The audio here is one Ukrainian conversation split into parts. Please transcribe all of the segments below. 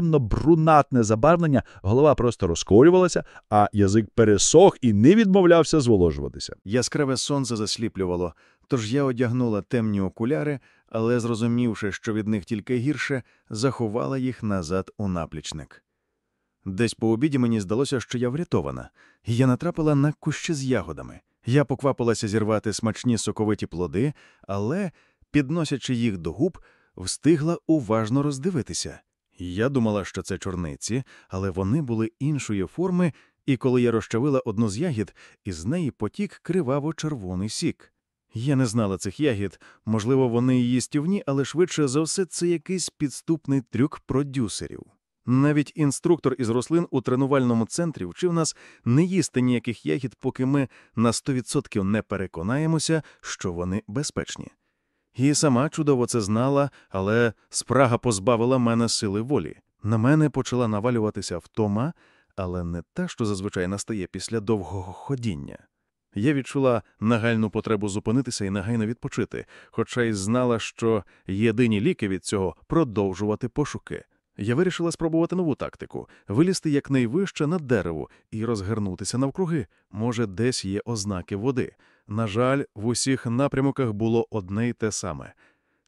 брунатне забарвлення, голова просто розколювалася, а язик пересох і не відмовлявся зволожуватися. Яскраве сонце засліплювало, тож я одягнула темні окуляри, але, зрозумівши, що від них тільки гірше, заховала їх назад у наплічник. Десь по обіді мені здалося, що я врятована, і я натрапила на кущі з ягодами. Я поквапилася зірвати смачні соковиті плоди, але, підносячи їх до губ, встигла уважно роздивитися. Я думала, що це чорниці, але вони були іншої форми, і коли я розчавила одну з ягід, із неї потік криваво-червоний сік. Я не знала цих ягід, можливо, вони і їстівні, але швидше за все це якийсь підступний трюк продюсерів. Навіть інструктор із рослин у тренувальному центрі вчив нас не їсти ніяких ягід, поки ми на 100% не переконаємося, що вони безпечні. І сама чудово це знала, але спрага позбавила мене сили волі. На мене почала навалюватися втома, але не те, що зазвичай настає після довгого ходіння. Я відчула нагальну потребу зупинитися і негайно відпочити, хоча й знала, що єдині ліки від цього продовжувати пошуки. Я вирішила спробувати нову тактику вилізти якнайвище на дерево і розгорнутися навкруги. Може, десь є ознаки води. На жаль, в усіх напрямках було одне й те саме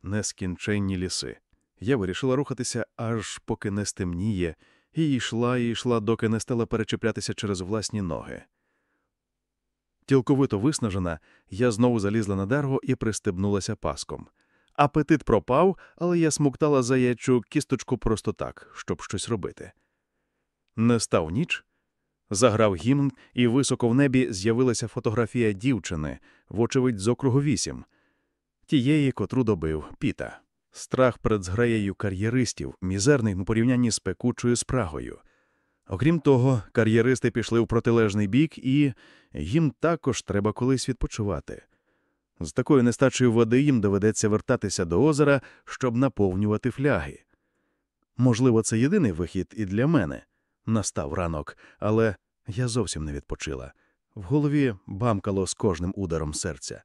нескінченні ліси. Я вирішила рухатися, аж поки не стемніє, і йшла і йшла, доки не стала перечіплятися через власні ноги. Тілковито виснажена, я знову залізла на дерево і пристебнулася паском. Апетит пропав, але я смоктала заячу кісточку просто так, щоб щось робити. Не став ніч. Заграв гімн, і високо в небі з'явилася фотографія дівчини, вочевидь, з округу вісім, тієї, котру добив Піта. Страх перед зграєю кар'єристів, мізерний у порівнянні з пекучою спрагою. Окрім того, кар'єристи пішли в протилежний бік, і їм також треба колись відпочивати. З такою нестачею води їм доведеться вертатися до озера, щоб наповнювати фляги. Можливо, це єдиний вихід і для мене. Настав ранок, але я зовсім не відпочила. В голові бамкало з кожним ударом серця.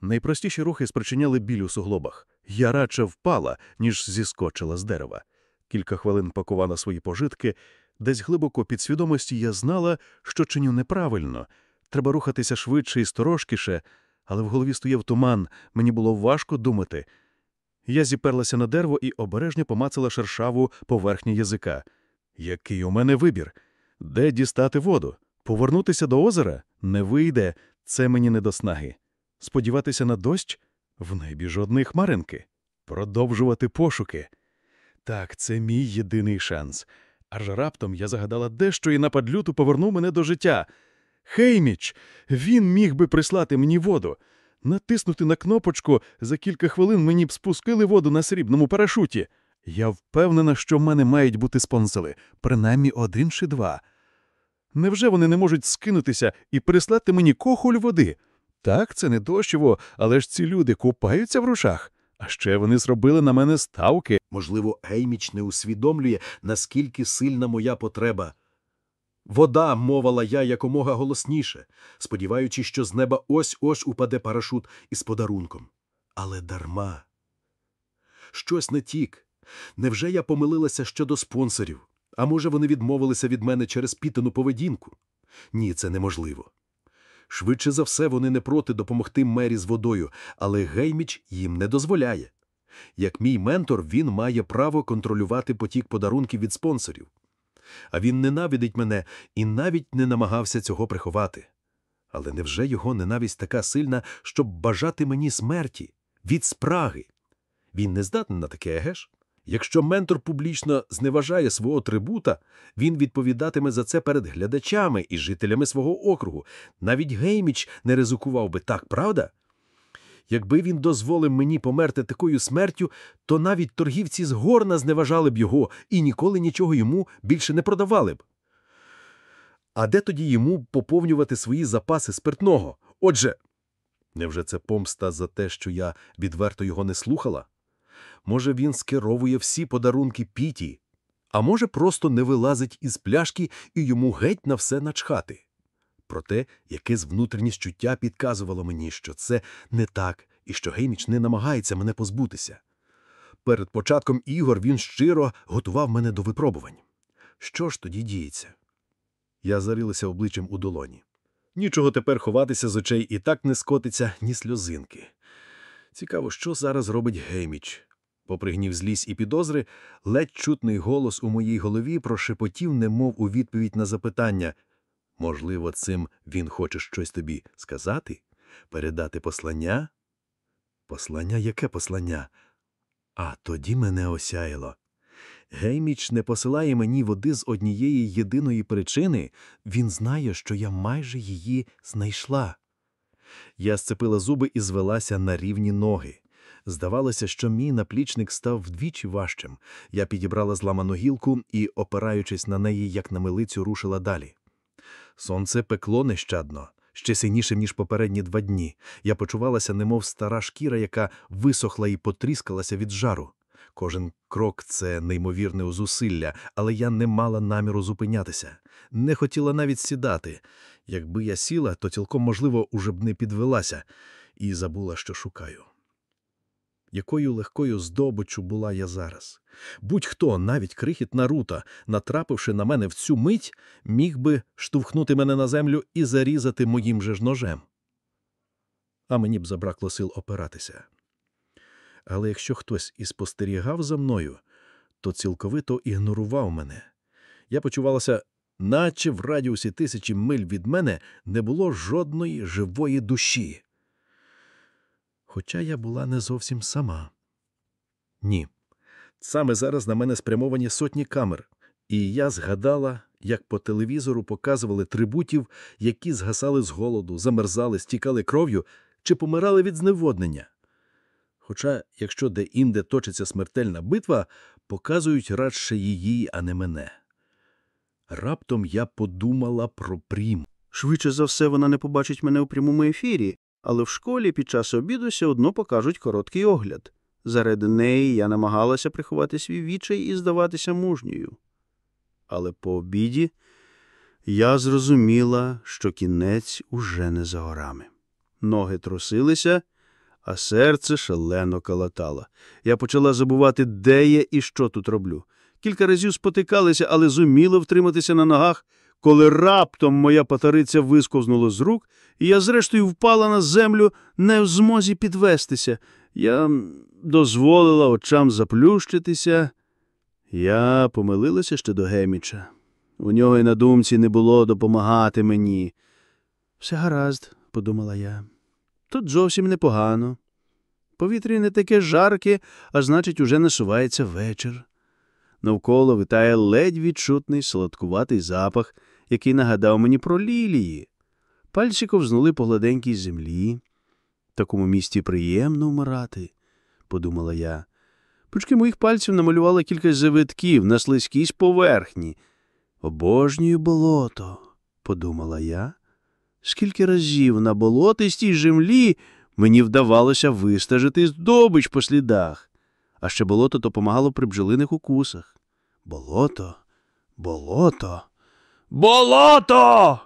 Найпростіші рухи спричиняли біль у суглобах. Я радше впала, ніж зіскочила з дерева. Кілька хвилин пакувала свої пожитки. Десь глибоко під свідомості я знала, що чиню неправильно. Треба рухатися швидше і сторожкіше, але в голові стояв туман, мені було важко думати. Я зіперлася на дерево і обережно помацала шершаву поверхню язика. Який у мене вибір? Де дістати воду? Повернутися до озера? Не вийде, це мені не до снаги. Сподіватися на дощ? В небі жодної хмаринки. Продовжувати пошуки. Так, це мій єдиний шанс. Аж раптом я загадала дещо і напад люту повернув мене до життя. Хейміч, він міг би прислати мені воду. Натиснути на кнопочку за кілька хвилин мені б спускили воду на срібному парашуті. Я впевнена, що в мене мають бути спонсори, принаймні один чи два. Невже вони не можуть скинутися і прислати мені кохоль води? Так, це не дощово, але ж ці люди купаються в рушах. А ще вони зробили на мене ставки. Можливо, Гейміч не усвідомлює, наскільки сильна моя потреба. Вода, мовила я якомога голосніше, сподіваючись, що з неба ось ось упаде парашут із подарунком. Але дарма. Щось не тік. Невже я помилилася щодо спонсорів? А може, вони відмовилися від мене через пітану поведінку? Ні, це неможливо. Швидше за все, вони не проти допомогти мері з водою, але Гейміч їм не дозволяє. Як мій ментор, він має право контролювати потік подарунків від спонсорів. А він ненавидить мене і навіть не намагався цього приховати. Але невже його ненависть така сильна, щоб бажати мені смерті від спраги? Він не здатний на таке, егеш? Якщо ментор публічно зневажає свого трибута, він відповідатиме за це перед глядачами і жителями свого округу. Навіть Гейміч не ризикував би так, правда? Якби він дозволив мені померти такою смертю, то навіть торгівці з горна зневажали б його і ніколи нічого йому більше не продавали б. А де тоді йому поповнювати свої запаси спиртного? Отже, невже це помста за те, що я відверто його не слухала? Може, він скеровує всі подарунки Піті, а може, просто не вилазить із пляшки і йому геть на все начхати. Проте якесь внутрішнє чуття підказувало мені, що це не так і що Гейміч не намагається мене позбутися. Перед початком ігор він щиро готував мене до випробувань. Що ж тоді діється? Я зарилася обличчям у долоні. Нічого тепер ховатися з очей і так не скотиться ні сльозинки. Цікаво, що зараз робить Гейміч. Попри гнів злість і підозри, ледь чутний голос у моїй голові прошепотів, немов у відповідь на запитання. Можливо, цим він хоче щось тобі сказати? Передати послання? Послання яке послання? А тоді мене осяяло. Гейміч не посилає мені води з однієї єдиної причини він знає, що я майже її знайшла. Я сцепила зуби і звелася на рівні ноги. Здавалося, що мій наплічник став вдвічі важчим. Я підібрала зламану гілку і, опираючись на неї, як на милицю, рушила далі. Сонце пекло нещадно, ще сильнішим, ніж попередні два дні. Я почувалася, немов стара шкіра, яка висохла і потріскалася від жару. Кожен крок це неймовірне зусилля, але я не мала наміру зупинятися, не хотіла навіть сідати. Якби я сіла, то цілком, можливо, уже б не підвелася і забула, що шукаю. Якою легкою здобиччю була я зараз. Будь-хто, навіть крихіт Нарута, натрапивши на мене в цю мить, міг би штовхнути мене на землю і зарізати моїм же ж ножем. А мені б забракло сил опиратися. Але якщо хтось і спостерігав за мною, то цілковито ігнорував мене. Я почувалася, наче в радіусі тисячі миль від мене не було жодної живої душі. Хоча я була не зовсім сама. Ні. Саме зараз на мене спрямовані сотні камер, і я згадала, як по телевізору показували трибутів, які згасали з голоду, замерзали, стікали кров'ю чи помирали від зневоднення. Хоча, якщо де-інде точиться смертельна битва, показують радше її, а не мене. Раптом я подумала про прім. Швидше за все, вона не побачить мене у прямому ефірі, але в школі під час обіду все одно покажуть короткий огляд. Заради неї я намагалася приховати свій відчай і здаватися мужньою. Але по обіді я зрозуміла, що кінець уже не за горами. Ноги трусилися, а серце шалено калатало. Я почала забувати, де я і що тут роблю. Кілька разів спотикалися, але зуміла втриматися на ногах, коли раптом моя патариця висковзнула з рук, і я, зрештою, впала на землю, не в змозі підвестися. Я дозволила очам заплющитися. Я помилилася ще до Геміча. У нього й на думці не було допомагати мені. Все гаразд, подумала я. Тут зовсім непогано. Повітря не таке жарке, а значить, уже насувається вечір. Навколо витає ледь відчутний солодкуватий запах, який нагадав мені про лілії. Пальці ковзнули по гладенькій землі. В такому місті приємно вмирати, подумала я. Пучки моїх пальців намалювали кілька завитків на слизькійсь поверхні. Обожнюю болото, подумала я. Скільки разів на болотистій землі мені вдавалося вистежити здобич по слідах, а ще болото допомагало при бджолиних укусах. Болото, болото, болото.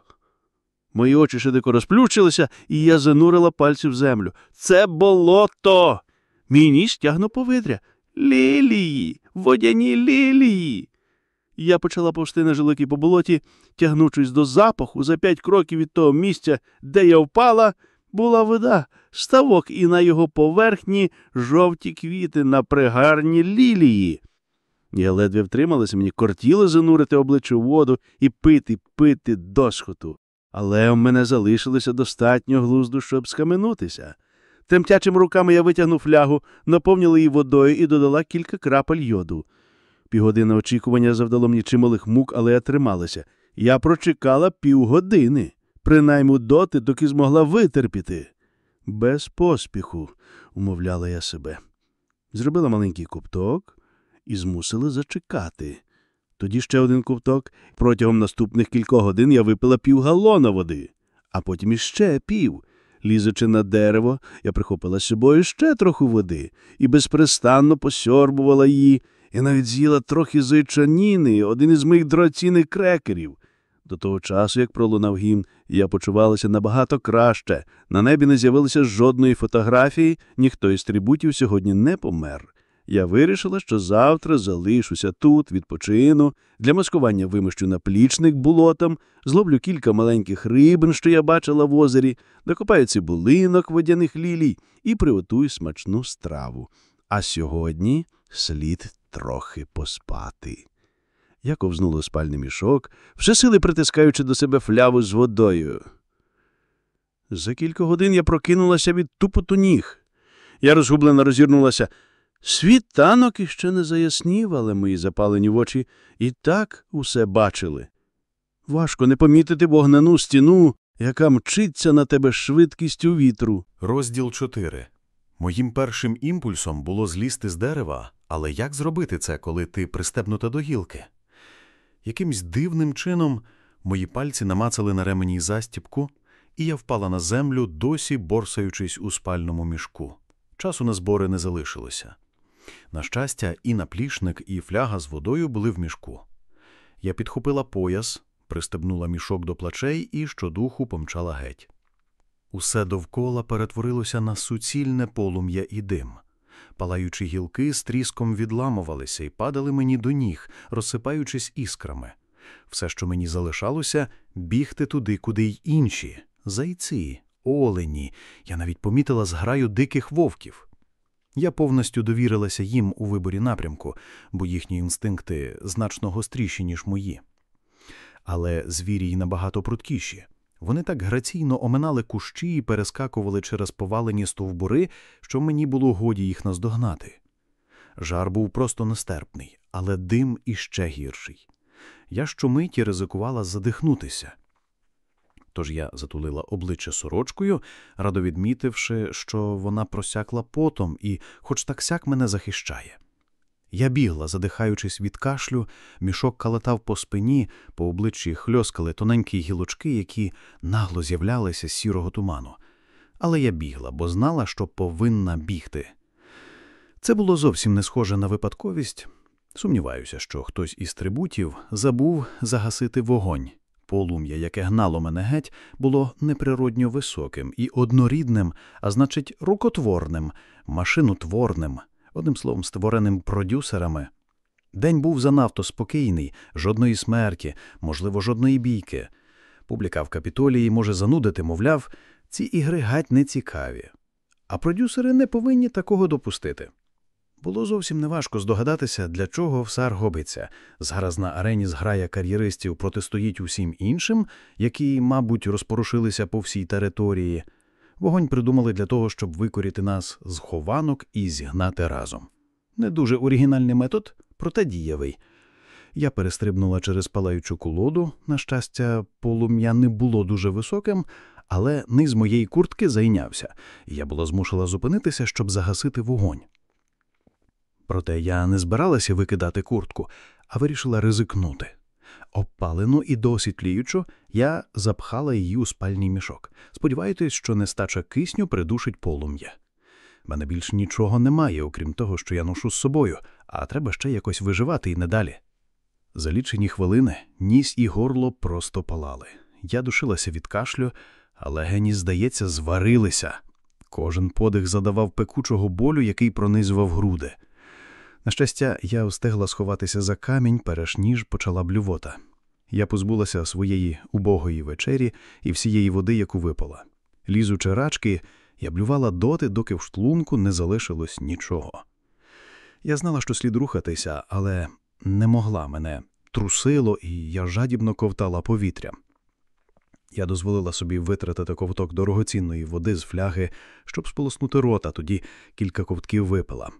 Мої очі широко розплющилися, і я занурила пальці в землю. Це болото. Мій ніс тягнув повітря. Лілії, водяні лілії. Я почала повсти на жилики по болоті, тягнучись до запаху за п'ять кроків від того місця, де я впала, була вода, ставок і на його поверхні жовті квіти на пригарні лілії. Я ледве втрималася, мені кортіло занурити обличчя в воду і пити, пити досхоту. Але в мене залишилося достатньо глузду, щоб схаменутися. Темтячими руками я витягнув флягу, наповнила її водою і додала кілька крапель йоду. Півгодини очікування завдало мені чималих мук, але я трималася. Я прочекала півгодини, принаймні доти, доки змогла витерпіти. Без поспіху, умовляла я себе. Зробила маленький купток і змусила зачекати. Тоді ще один ковток. Протягом наступних кількох годин я випила півгалона води, а потім іще пів. Лізучи на дерево, я прихопила з собою ще трохи води і безпрестанно посьорбувала її, і навіть з'їла трохи зайчаніни, один із моїх дорогоцінних крекерів. До того часу, як пролунав гімн, я почувалася набагато краще. На небі не з'явилося жодної фотографії, ніхто із трибутів сьогодні не помер. Я вирішила, що завтра залишуся тут, відпочину, для маскування вимощу наплічник болотом, зловлю кілька маленьких рибин, що я бачила в озері, докопаю цибулинок водяних лілій і приготую смачну страву. А сьогодні слід трохи поспати. Я ковзнула спальний мішок, все сили притискаючи до себе фляву з водою. За кілька годин я прокинулася від тупоту ніг. Я розгублено розірнулася. Світанок іще не заяснів, але мої запалені в очі і так усе бачили. Важко не помітити вогнену стіну, яка мчиться на тебе швидкістю вітру. Розділ 4. Моїм першим імпульсом було злізти з дерева, але як зробити це, коли ти пристебнута до гілки? Якимсь дивним чином мої пальці намацали на ремені застіпку, і я впала на землю, досі борсаючись у спальному мішку. Часу на збори не залишилося. На щастя, і наплічник, і фляга з водою були в мішку. Я підхопила пояс, пристебнула мішок до плечей і щодуху помчала геть. Усе довкола перетворилося на суцільне полум'я і дим. Палаючі гілки з тріском відламувалися і падали мені до ніг, розсипаючись іскрами. Все, що мені залишалося, бігти туди, куди й інші зайці, олені. Я навіть помітила зграю диких вовків. Я повністю довірилася їм у виборі напрямку, бо їхні інстинкти значно гостріші, ніж мої. Але звірі й набагато пруткіші. Вони так граційно оминали кущі і перескакували через повалені стовбури, що мені було годі їх наздогнати. Жар був просто нестерпний, але дим іще гірший. Я щомиті ризикувала задихнутися. Тож я затулила обличчя сорочкою, радо відмітивши, що вона просякла потом і, хоч так сяк, мене захищає. Я бігла, задихаючись від кашлю, мішок калатав по спині, по обличчі хльоскали тоненькі гілочки, які нагло з'являлися з сірого туману. Але я бігла, бо знала, що повинна бігти. Це було зовсім не схоже на випадковість. Сумніваюся, що хтось із трибутів забув загасити вогонь. Полум'я, яке гнало мене геть, було неприродньо високим і однорідним, а значить, рукотворним, машинотворним, одним словом, створеним продюсерами. День був занадто спокійний, жодної смерті, можливо, жодної бійки. Публіка в капітолії може занудити, мовляв, ці ігри гать не цікаві. А продюсери не повинні такого допустити. Було зовсім неважко здогадатися, для чого все робиться. Зараз на арені зграя кар'єристів протистоїть усім іншим, які, мабуть, розпорушилися по всій території. Вогонь придумали для того, щоб викоріти нас з хованок і зігнати разом. Не дуже оригінальний метод, проте дієвий. Я перестрибнула через палаючу колоду. На щастя, полум'я не було дуже високим, але низ моєї куртки зайнявся, і я була змушена зупинитися, щоб загасити вогонь. Проте я не збиралася викидати куртку, а вирішила ризикнути. Обпалену і досить тліючу, я запхала її у спальний мішок, сподіваючись, що нестача кисню придушить полум'я. Мене більш нічого немає, окрім того, що я ношу з собою, а треба ще якось виживати і не далі. За лічені хвилини ніс і горло просто палали. Я душилася від кашлю, але гені, здається, зварилися. Кожен подих задавав пекучого болю, який пронизував груди. На щастя, я встигла сховатися за камінь, перш ніж почала блювота. Я позбулася своєї убогої вечері і всієї води, яку випала. Лізучи рачки, я блювала доти, доки в штлунку не залишилось нічого. Я знала, що слід рухатися, але не могла мене трусило, і я жадібно ковтала повітря. Я дозволила собі витратити ковток дорогоцінної води з фляги, щоб сполоснути рота, тоді кілька ковтків випила.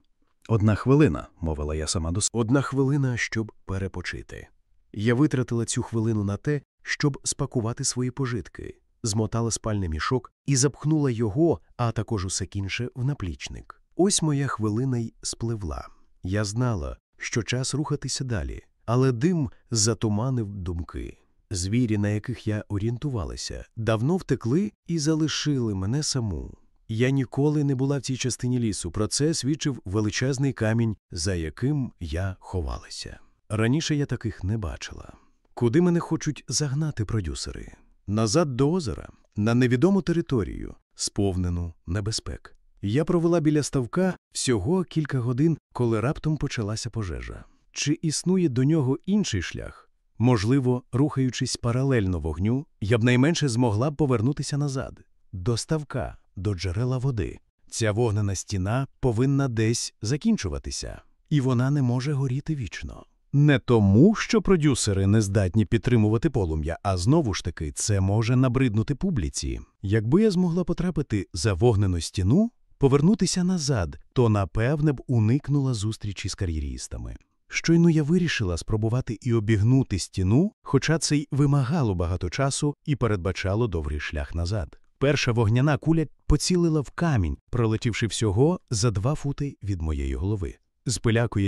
Одна хвилина, мовила я сама до себе. Одна хвилина, щоб перепочити. Я витратила цю хвилину на те, щоб спакувати свої пожитки, змотала спальний мішок і запхнула його, а також усе інше, в наплічник. Ось моя хвилина й спливла. Я знала, що час рухатися далі, але дим затуманив думки. Звірі, на яких я орієнтувалася, давно втекли і залишили мене саму. Я ніколи не була в цій частині лісу. Про це свідчив величезний камінь, за яким я ховалася. Раніше я таких не бачила. Куди мене хочуть загнати продюсери? Назад до озера, на невідому територію, сповнену небезпек. Я провела біля ставка всього кілька годин, коли раптом почалася пожежа. Чи існує до нього інший шлях? Можливо, рухаючись паралельно вогню, я б найменше змогла б повернутися назад, до ставка, до джерела води. Ця вогнена стіна повинна десь закінчуватися, і вона не може горіти вічно. Не тому, що продюсери не здатні підтримувати полум'я, а знову ж таки, це може набриднути публіці. Якби я змогла потрапити за вогнену стіну, повернутися назад, то напевне б уникнула зустрічі з кар'єрістами. Щойно я вирішила спробувати і обігнути стіну, хоча це й вимагало багато часу і передбачало довгий шлях назад. Перша вогняна куля поцілила в камінь, пролетівши всього за два фути від моєї голови. З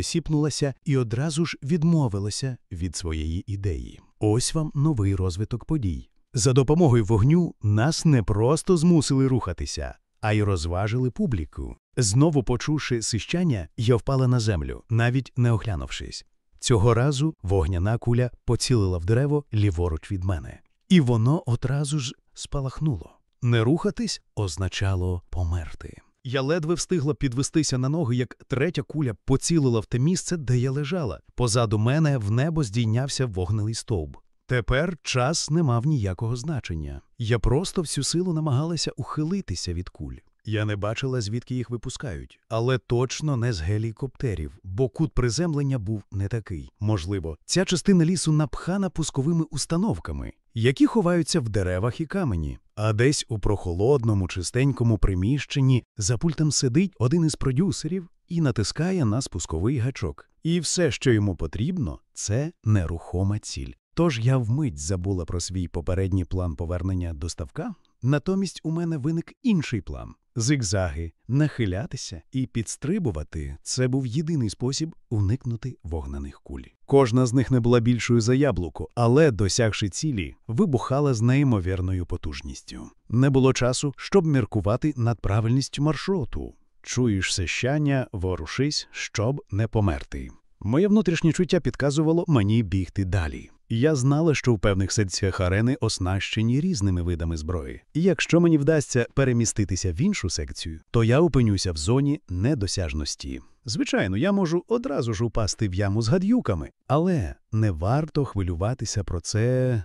сіпнулася і одразу ж відмовилася від своєї ідеї. Ось вам новий розвиток подій. За допомогою вогню нас не просто змусили рухатися, а й розважили публіку. Знову почувши сищання, я впала на землю, навіть не оглянувшись. Цього разу вогняна куля поцілила в дерево ліворуч від мене, і воно одразу ж спалахнуло. Не рухатись означало померти. Я ледве встигла підвестися на ноги, як третя куля поцілила в те місце, де я лежала. Позаду мене в небо здійнявся вогнелий стовп. Тепер час не мав ніякого значення. Я просто всю силу намагалася ухилитися від куль. Я не бачила, звідки їх випускають, але точно не з гелікоптерів, бо кут приземлення був не такий. Можливо, ця частина лісу напхана пусковими установками, які ховаються в деревах і камені. А десь у прохолодному, чистенькому приміщенні за пультом сидить один із продюсерів і натискає на спусковий гачок. І все, що йому потрібно, це нерухома ціль. Тож я вмить забула про свій попередній план повернення до ставка. Натомість у мене виник інший план зигзаги, нахилятися і підстрибувати це був єдиний спосіб уникнути вогнених куль. Кожна з них не була більшою за яблуко, але, досягши цілі, вибухала з неймовірною потужністю. Не було часу, щоб міркувати над правильністю маршруту. Чуєш сещання, ворушись, щоб не померти. Моє внутрішнє чуття підказувало мені бігти далі. Я знала, що в певних секціях арени оснащені різними видами зброї, і якщо мені вдасться переміститися в іншу секцію, то я опинюся в зоні недосяжності. Звичайно, я можу одразу ж упасти в яму з гадюками, але не варто хвилюватися про це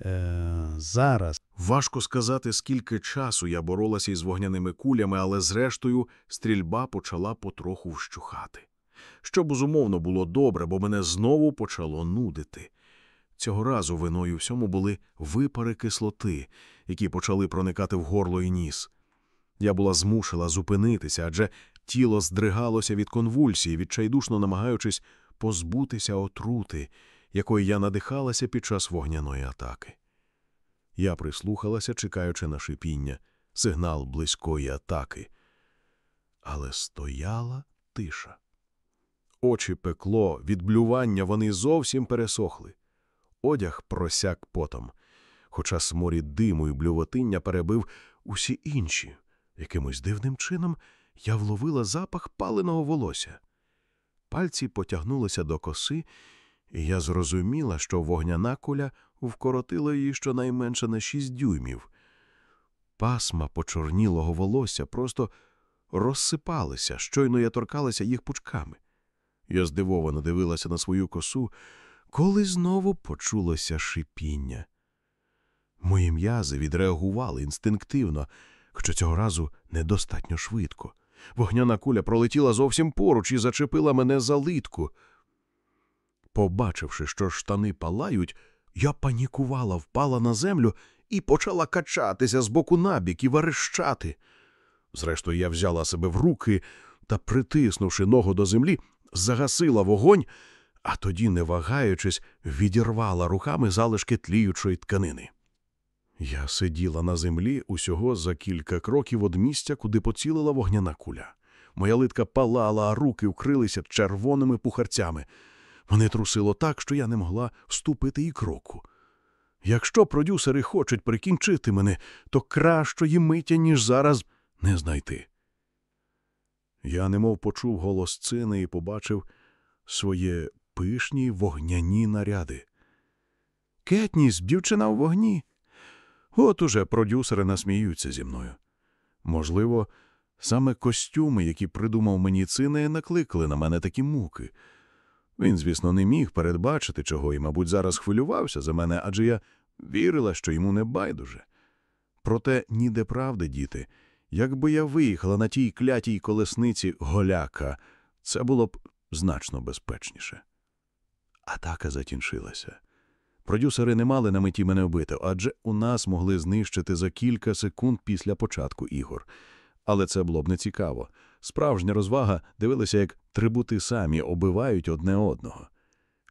е, зараз. Важко сказати, скільки часу я боролася із вогняними кулями, але зрештою стрільба почала потроху вщухати. Що безумовно було добре, бо мене знову почало нудити. Цього разу виною всьому були випари кислоти, які почали проникати в горло і ніс. Я була змушена зупинитися, адже тіло здригалося від конвульсії, відчайдушно намагаючись позбутися отрути, якої я надихалася під час вогняної атаки. Я прислухалася, чекаючи на шипіння, сигнал близької атаки. Але стояла тиша. Очі пекло, від блювання вони зовсім пересохли. Одяг просяк потом, хоча сморід диму і блювотиння перебив усі інші. Якимось дивним чином я вловила запах паленого волосся. Пальці потягнулися до коси, і я зрозуміла, що вогняна куля вкоротила її щонайменше на шість дюймів. Пасма почорнілого волосся просто розсипалися, щойно я торкалася їх пучками. Я здивовано дивилася на свою косу, коли знову почулося шипіння. Мої м'язи відреагували інстинктивно, хоча цього разу недостатньо швидко. Вогняна куля пролетіла зовсім поруч і зачепила мене за литку. Побачивши, що штани палають, я панікувала, впала на землю і почала качатися з боку набік і верещати. Зрештою, я взяла себе в руки та, притиснувши ногу до землі, загасила вогонь, а тоді, не вагаючись, відірвала руками залишки тліючої тканини. Я сиділа на землі усього за кілька кроків від місця, куди поцілила вогняна куля. Моя литка палала, а руки вкрилися червоними пухарцями. Мене трусило так, що я не могла вступити і кроку. Якщо продюсери хочуть прикінчити мене, то кращої миття, ніж зараз, не знайти. Я немов почув голос цини і побачив своє пишні вогняні наряди. Кетніс, дівчина у вогні. От уже продюсери насміються зі мною. Можливо, Саме костюми, які придумав мені цине, накликали на мене такі муки. Він, звісно, не міг передбачити чого і, мабуть, зараз хвилювався за мене, адже я вірила, що йому не байдуже. Проте ніде правди, діти. Якби я виїхала на тій клятій колесниці голяка, це було б значно безпечніше. Атака закінчилася. Продюсери не мали на меті мене вбити, адже у нас могли знищити за кілька секунд після початку ігор. Але це було б не цікаво. Справжня розвага дивилася, як трибути самі обивають одне одного.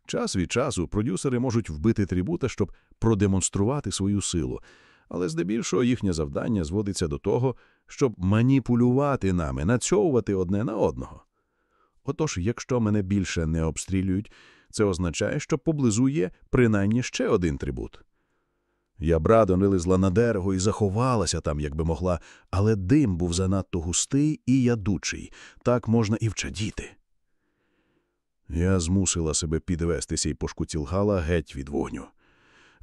Час від часу продюсери можуть вбити трибута, щоб продемонструвати свою силу, але здебільшого їхнє завдання зводиться до того, щоб маніпулювати нами, нацьовувати одне на одного. Отож, якщо мене більше не обстрілюють, це означає, що поблизу є принаймні ще один трибут. Я брадом вилізла на дерево і заховалася там, якби могла, але дим був занадто густий і ядучий, так можна і вчадіти. Я змусила себе підвестися і пошкутілгала геть від вогню.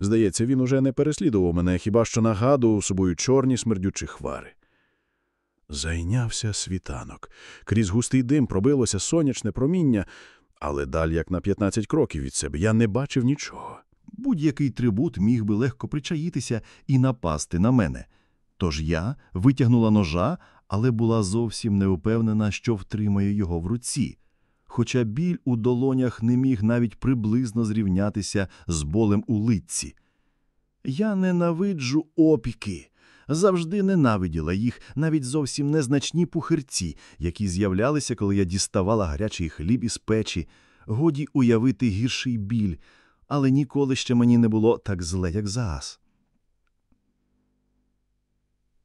Здається, він уже не переслідував мене, хіба що нагадував собою чорні смердючі хвари. Зайнявся світанок. Крізь густий дим пробилося сонячне проміння, але далі, як на 15 кроків від себе, я не бачив нічого. Будь-який трибут міг би легко причаїтися і напасти на мене. Тож я витягнула ножа, але була зовсім не впевнена, що втримає його в руці. Хоча біль у долонях не міг навіть приблизно зрівнятися з болем у лиці. Я ненавиджу опіки. Завжди ненавиділа їх навіть зовсім незначні пухирці, які з'являлися, коли я діставала гарячий хліб із печі. Годі уявити гірший біль, але ніколи ще мені не було так зле, як зараз.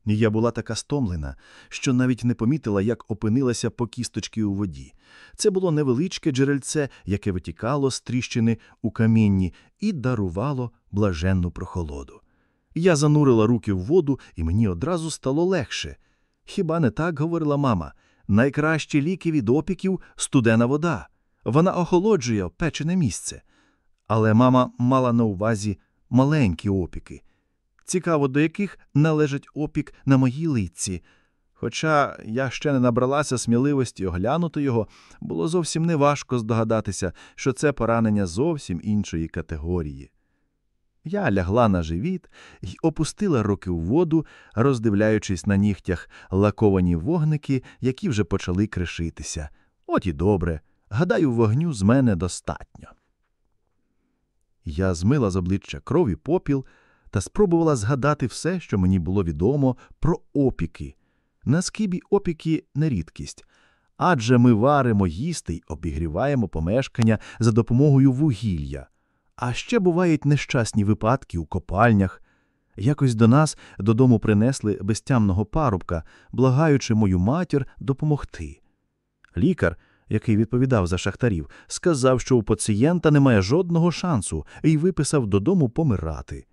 Я була така стомлена, що навіть не помітила, як опинилася по кісточки у воді. Це було невеличке джерельце, яке витікало з тріщини у камінні і дарувало блаженну прохолоду. Я занурила руки в воду, і мені одразу стало легше. Хіба не так говорила мама? Найкращі ліки від опіків студена вода. Вона охолоджує печене місце. Але мама мала на увазі маленькі опіки. Цікаво, до яких належить опік на моїй лиці. Хоча я ще не набралася сміливості оглянути його, було зовсім неважко здогадатися, що це поранення зовсім іншої категорії. Я лягла на живіт і опустила руки в воду, роздивляючись на нігтях лаковані вогники, які вже почали кришитися. От і добре. Гадаю, вогню з мене достатньо. Я змила з обличчя кров і попіл та спробувала згадати все, що мені було відомо про опіки. На скибі опіки не рідкість. Адже ми варимо їсти й обігріваємо помешкання за допомогою вугілля. А ще бувають нещасні випадки у копальнях. Якось до нас додому принесли безтямного парубка, благаючи мою матір допомогти. Лікар, який відповідав за шахтарів, сказав, що у пацієнта немає жодного шансу і виписав додому помирати.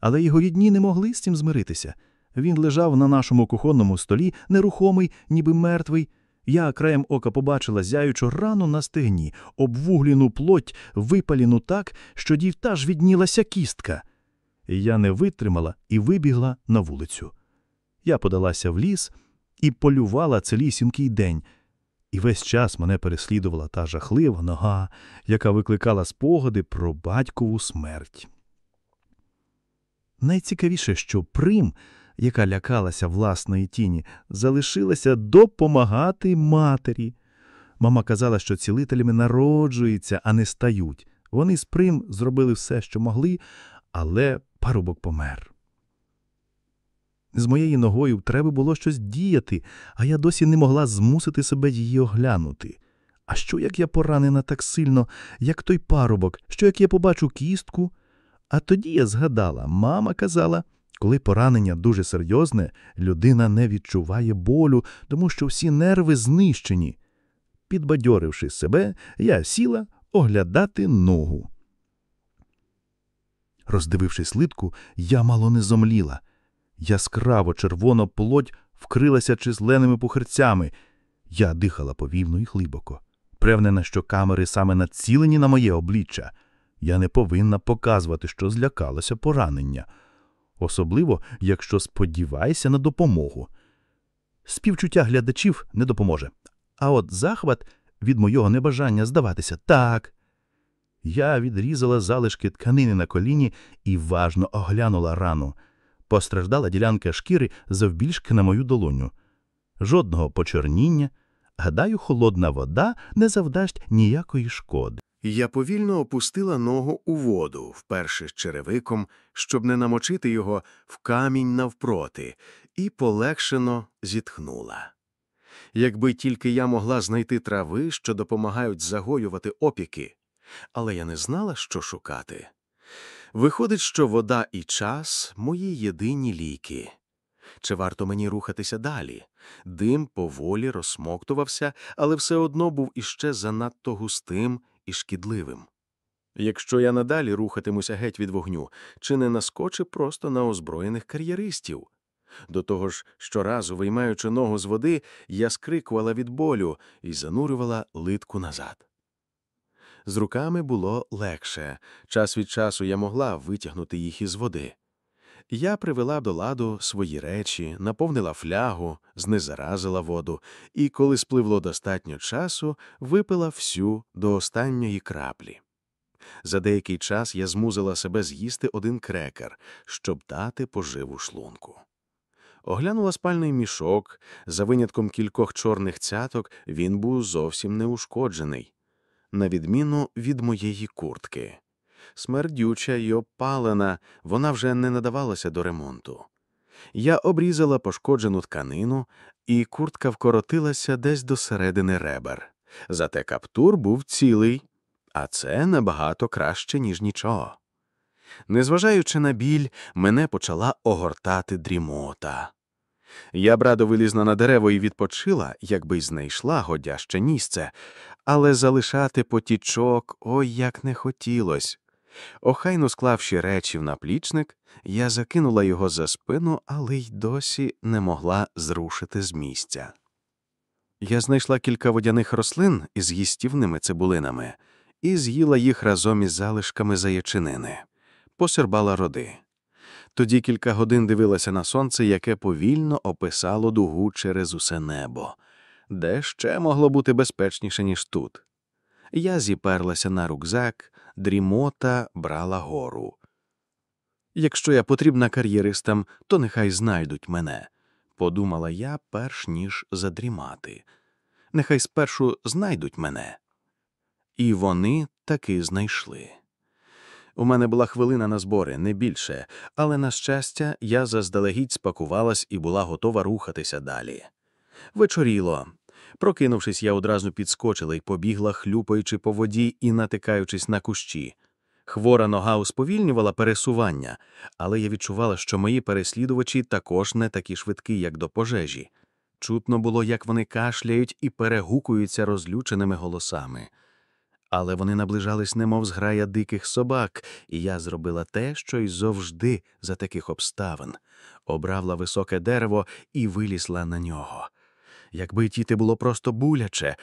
Але його рідні не могли з цим змиритися. Він лежав на нашому кухонному столі, нерухомий, ніби мертвий. Я краєм ока побачила зяючу рану на стегні, обвугліну плоть, випаліну так, що дівта ж віднілася кістка. Я не витримала і вибігла на вулицю. Я подалася в ліс і полювала цілісінький день. І весь час мене переслідувала та жахлива нога, яка викликала спогади про батькову смерть. Найцікавіше, що Прим, яка лякалася власної тіні, залишилася допомагати матері. Мама казала, що цілителями народжуються, а не стають. Вони з Прим зробили все, що могли, але парубок помер. З моєю ногою треба було щось діяти, а я досі не могла змусити себе її оглянути. А що як я поранена так сильно, як той парубок, що як я побачу кістку? А тоді я згадала, мама казала, коли поранення дуже серйозне, людина не відчуває болю, тому що всі нерви знищені. Підбадьоривши себе, я сіла оглядати ногу. Роздивившись литку, я мало не зомліла. Яскраво червона плоть вкрилася численними пухирцями. Я дихала повільно і глибоко. Певнена, що камери саме націлені на моє обличчя. Я не повинна показувати, що злякалася поранення, особливо, якщо сподіваюся на допомогу. Співчуття глядачів не допоможе. А от захват від мого небажання здаватися так. Я відрізала залишки тканини на коліні і важно оглянула рану. Постраждала ділянка шкіри завбільшки на мою долоню. Жодного почорніння. Гадаю, холодна вода не завдасть ніякої шкоди. Я повільно опустила ногу у воду, вперше з черевиком, щоб не намочити його в камінь навпроти, і полегшено зітхнула. Якби тільки я могла знайти трави, що допомагають загоювати опіки, але я не знала, що шукати. Виходить, що вода і час мої єдині ліки. Чи варто мені рухатися далі? Дим поволі розсмоктувався, але все одно був іще занадто густим і шкідливим. Якщо я надалі рухатимуся геть від вогню, чи не наскочи просто на озброєних кар'єристів? До того ж, щоразу, виймаючи ногу з води, я скрикувала від болю і занурювала литку назад. З руками було легше, час від часу я могла витягнути їх із води. Я привела до ладу свої речі, наповнила флягу, знезаразила воду, і, коли спливло достатньо часу, випила всю до останньої краплі. За деякий час я змусила себе з'їсти один крекер, щоб дати поживу шлунку. Оглянула спальний мішок, за винятком кількох чорних цяток він був зовсім неушкоджений, на відміну від моєї куртки смердюча й опалена, вона вже не надавалася до ремонту. Я обрізала пошкоджену тканину, і куртка вкоротилася десь до середини ребер. Зате каптур був цілий, а це набагато краще, ніж нічого. Незважаючи на біль, мене почала огортати дрімота. Я б радо вилізла на дерево і відпочила, якби й знайшла годяще місце, але залишати потічок ой як не хотілось. Охайно склавши речі в наплічник, я закинула його за спину, але й досі не могла зрушити з місця. Я знайшла кілька водяних рослин із їстівними цибулинами і з'їла їх разом із залишками заячинини, посербала роди. Тоді кілька годин дивилася на сонце, яке повільно описало дугу через усе небо, де ще могло бути безпечніше, ніж тут. Я зіперлася на рюкзак, дрімота брала гору. Якщо я потрібна кар'єристам, то нехай знайдуть мене, подумала я, перш ніж задрімати. Нехай спершу знайдуть мене. І вони таки знайшли. У мене була хвилина на збори, не більше, але, на щастя, я заздалегідь спакувалась і була готова рухатися далі. Вечоріло, Прокинувшись, я одразу підскочила і побігла, хлюпаючи по воді і натикаючись на кущі. Хвора нога усповільнювала пересування, але я відчувала, що мої переслідувачі також не такі швидкі, як до пожежі. Чутно було, як вони кашляють і перегукуються розлюченими голосами. Але вони наближались, немов зграя диких собак, і я зробила те, що й завжди за таких обставин обравла високе дерево і вилізла на нього. Якби тіти було просто боляче,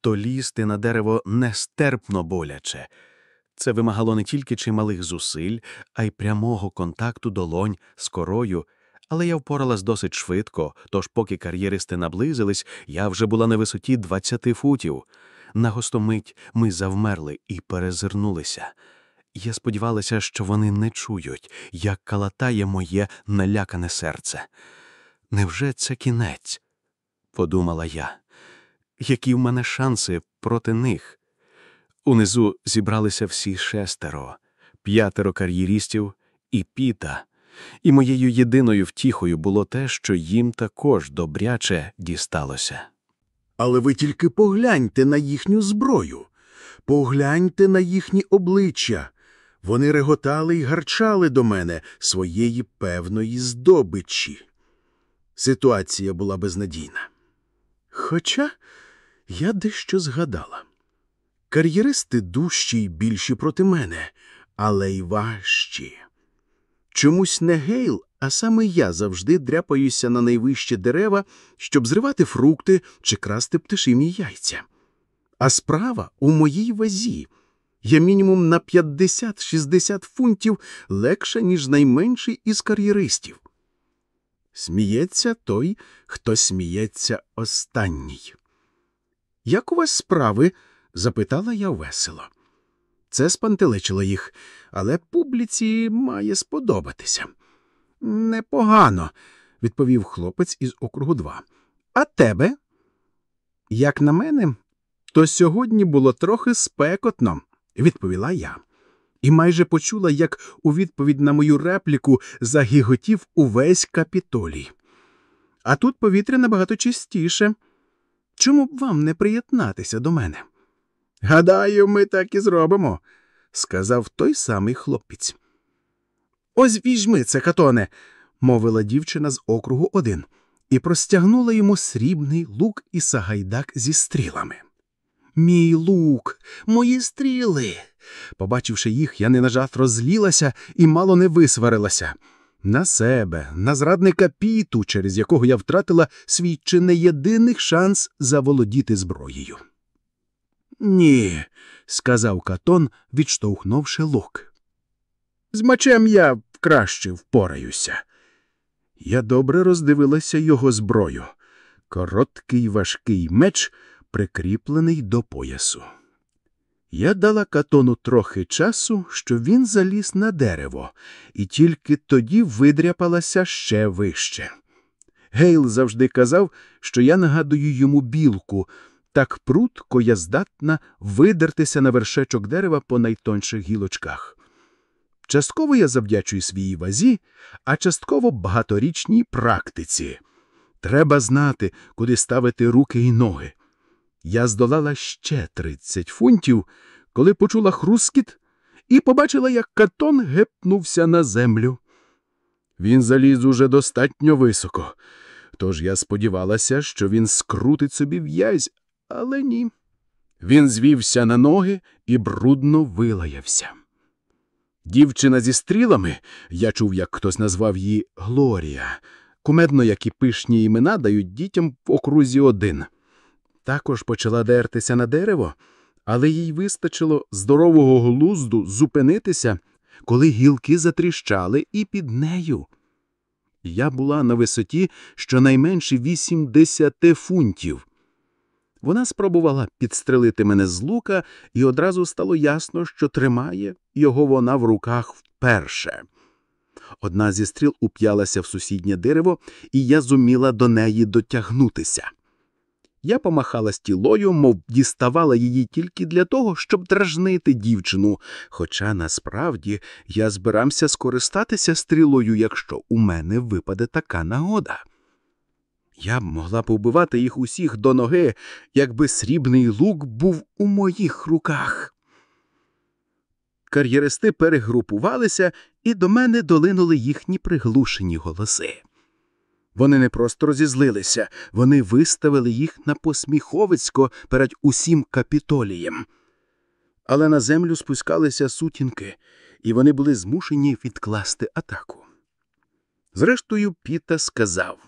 то лізти на дерево нестерпно боляче. Це вимагало не тільки чималих зусиль, а й прямого контакту долонь з корою, але я впоралась досить швидко, тож, поки кар'єристи наблизились, я вже була на висоті 20 футів. На гостомить ми завмерли і перезирнулися. Я сподівалася, що вони не чують, як калатає моє налякане серце. Невже це кінець? Подумала я, які в мене шанси проти них. Унизу зібралися всі шестеро, п'ятеро кар'єристів і піта, і моєю єдиною втіхою було те, що їм також добряче дісталося. Але ви тільки погляньте на їхню зброю, погляньте на їхні обличчя. Вони реготали й гарчали до мене своєї певної здобичі. Ситуація була безнадійна. Хоча я дещо згадала. Кар'єристи дужчі й більші проти мене, але й важчі. Чомусь не Гейл, а саме я завжди дряпаюся на найвищі дерева, щоб зривати фрукти чи красти пташині яйця. А справа у моїй вазі. Я мінімум на 50-60 фунтів легша, ніж найменший із кар'єристів. Сміється той, хто сміється останній. Як у вас справи? запитала я весело. Це спантеличило їх, але публіці має сподобатися. Непогано, відповів хлопець із округу 2. А тебе? Як на мене, то сьогодні було трохи спекотно, відповіла я. І майже почула, як у відповідь на мою репліку загіготів увесь капітолій. А тут повітря набагато чистіше. Чому б вам не приєднатися до мене? Гадаю, ми так і зробимо, сказав той самий хлопець. Ось візьми це, катоне, мовила дівчина з округу один, і простягнула йому срібний лук і сагайдак зі стрілами. Мій лук, мої стріли. Побачивши їх, я не на жарт розлілася і мало не висварилася. На себе, на зрадника піту, через якого я втратила свій чи не єдиний шанс заволодіти зброєю. Ні, сказав Катон, відштовхнувши лук. З мечем я краще впораюся. Я добре роздивилася його зброю. Короткий важкий меч, прикріплений до поясу. Я дала катону трохи часу, що він заліз на дерево, і тільки тоді видряпалася ще вище. Гейл завжди казав, що я нагадую йому білку, так прутко я здатна видертися на вершечок дерева по найтонших гілочках. Частково я завдячую своїй вазі, а частково багаторічній практиці. Треба знати, куди ставити руки і ноги. Я здолала ще 30 фунтів, коли почула хрускіт і побачила, як катон гепнувся на землю. Він заліз уже достатньо високо, тож я сподівалася, що він скрутить собі в'язь, але ні. Він звівся на ноги і брудно вилаявся. Дівчина зі стрілами, я чув, як хтось назвав її Глорія, кумедно, як і пишні імена дають дітям в окрузі один. Також почала дертися на дерево, але їй вистачило здорового глузду зупинитися, коли гілки затріщали і під нею. Я була на висоті щонайменше 80 фунтів. Вона спробувала підстрелити мене з лука, і одразу стало ясно, що тримає його вона в руках вперше. Одна зі стріл уп'ялася в сусіднє дерево, і я зуміла до неї дотягнутися. Я помахала стілою, мов діставала її тільки для того, щоб дражнити дівчину, хоча насправді я збирався скористатися стрілою, якщо у мене випаде така нагода. Я б могла повбивати їх усіх до ноги, якби срібний лук був у моїх руках. Кар'єристи перегрупувалися, і до мене долинули їхні приглушені голоси. Вони не просто розізлилися, вони виставили їх на посміховицько перед усім капітолієм. Але на землю спускалися сутінки, і вони були змушені відкласти атаку. Зрештою, Піта сказав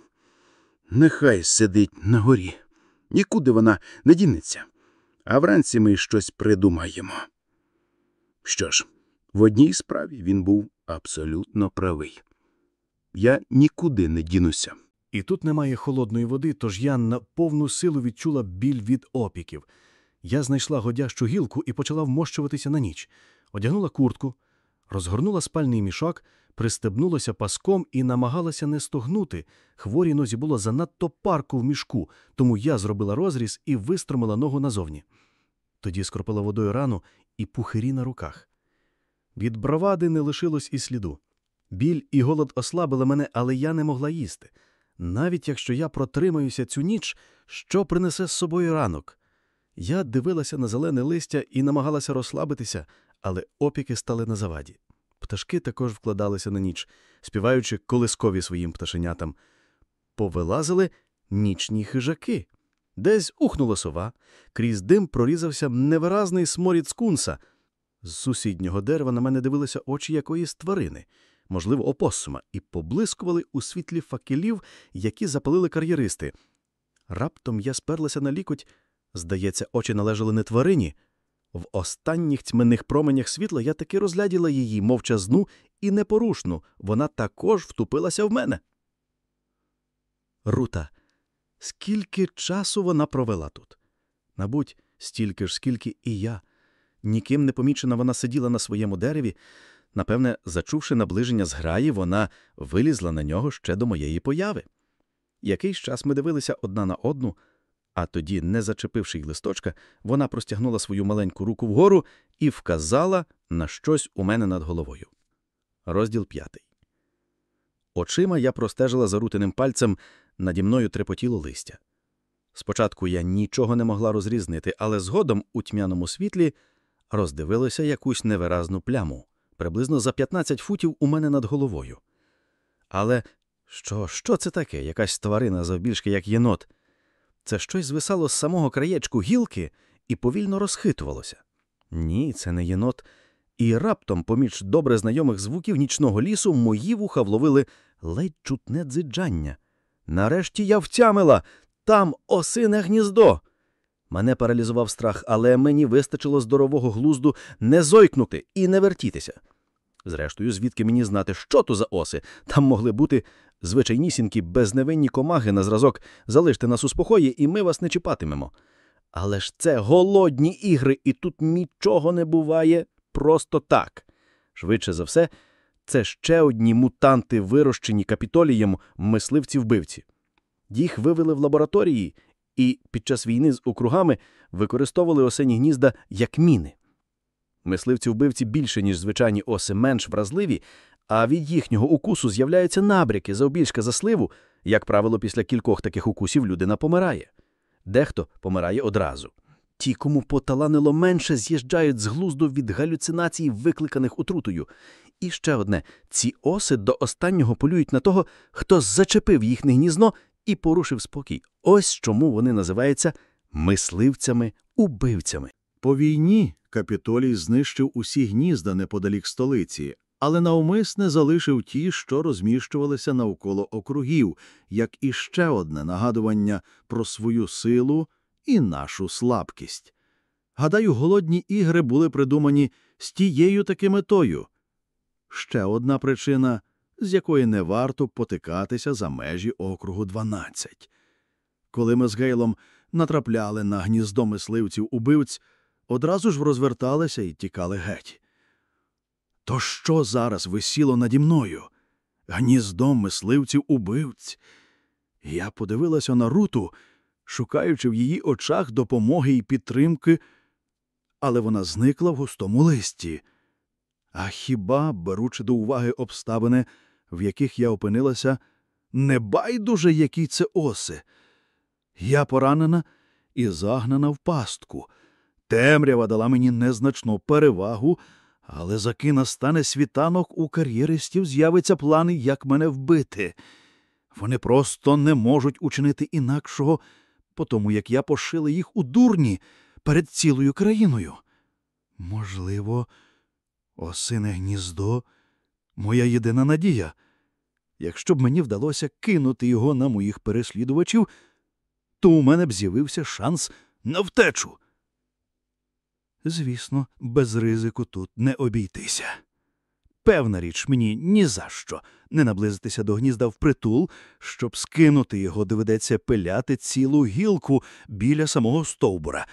Нехай сидить на горі, нікуди вона не дінеться, а вранці ми щось придумаємо. Що ж, в одній справі він був абсолютно правий. Я нікуди не дінуся. І тут немає холодної води, тож я на повну силу відчула біль від опіків. Я знайшла годящу гілку і почала вмощуватися на ніч. Одягнула куртку, розгорнула спальний мішок, пристебнулася паском і намагалася не стогнути. Хворій нозі було занадто парку в мішку, тому я зробила розріз і вистромила ногу назовні. Тоді скропила водою рану і пухирі на руках. Від бравади не лишилось і сліду. Біль і голод ослабили мене, але я не могла їсти. Навіть якщо я протримаюся цю ніч, що принесе з собою ранок? Я дивилася на зелене листя і намагалася розслабитися, але опіки стали на заваді. Пташки також вкладалися на ніч, співаючи колискові своїм пташенятам. Повилазили нічні хижаки. Десь ухнула сова, крізь дим прорізався невиразний сморід скунса. З сусіднього дерева на мене дивилися очі якоїсь тварини — можливо, опосума, і поблискували у світлі факелів, які запалили кар'єристи. Раптом я сперлася на лікоть. Здається, очі належали не тварині. В останніх тьменних променях світла я таки розгляділа її мовчазну і непорушну. Вона також втупилася в мене. Рута. Скільки часу вона провела тут? Мабуть, стільки ж, скільки і я. Ніким не помічена вона сиділа на своєму дереві. Напевне, зачувши наближення зграї, вона вилізла на нього ще до моєї появи. Якийсь час ми дивилися одна на одну, а тоді, не зачепивши й листочка, вона простягнула свою маленьку руку вгору і вказала на щось у мене над головою. Розділ п'ятий. Очима я простежила зарутиним пальцем, наді мною трепотіло листя. Спочатку я нічого не могла розрізнити, але згодом у тьмяному світлі роздивилася якусь невиразну пляму, приблизно за 15 футів у мене над головою. Але що, що це таке? Якась тварина завбільшки, як єнот? Це щось звисало з самого краєчку гілки і повільно розхитувалося. Ні, це не єнот. І раптом, поміж добре знайомих звуків нічного лісу, мої вуха вловили ледь чутне дзиджання. Нарешті я втямила там осине гніздо. Мене паралізував страх, але мені вистачило здорового глузду не зойкнути і не вертітися. Зрештою, звідки мені знати, що то за оси? Там могли бути звичайнісінькі безневинні комаги на зразок залиште нас у спокої, і ми вас не чіпатимемо. Але ж це голодні ігри, і тут нічого не буває просто так. Швидше за все, це ще одні мутанти, вирощені капітолієм мисливці-вбивці. Їх вивели в лабораторії і під час війни з округами використовували осені гнізда як міни. Мисливці-вбивці більше, ніж звичайні оси, менш вразливі, а від їхнього укусу з'являються набряки завбільшка за сливу, як правило, після кількох таких укусів людина помирає. Дехто помирає одразу. Ті, кому поталанило менше, з'їжджають з глузду від галюцинацій, викликаних отрутою. І ще одне ці оси до останнього полюють на того, хто зачепив їхнє гнізно і порушив спокій. Ось чому вони називаються мисливцями-убивцями. По війні Капітолій знищив усі гнізда неподалік столиці, але навмисне залишив ті, що розміщувалися навколо округів, як і ще одне нагадування про свою силу і нашу слабкість. Гадаю, голодні ігри були придумані з тією таки метою. Ще одна причина, з якої не варто потикатися за межі округу 12. Коли ми з Гейлом натрапляли на гніздо мисливців убивць, одразу ж розверталися і тікали геть. То що зараз висіло наді мною? Гніздо мисливців убивць. Я подивилася на руту, шукаючи в її очах допомоги і підтримки, але вона зникла в густому листі. А хіба, беручи до уваги обставини, в яких я опинилася, не байдуже, які це оси? Я поранена і загнана в пастку. Темрява дала мені незначну перевагу, але заки настане світанок, у кар'єристів з'явиться плани, як мене вбити. Вони просто не можуть учинити інакшого, тому як я пошила їх у дурні перед цілою країною. Можливо, осине гніздо моя єдина надія. Якщо б мені вдалося кинути його на моїх переслідувачів, то у мене б з'явився шанс на втечу. Звісно, без ризику тут не обійтися. Певна річ, мені ні за що не наблизитися до гнізда впритул, щоб скинути його доведеться пиляти цілу гілку біля самого стовбура.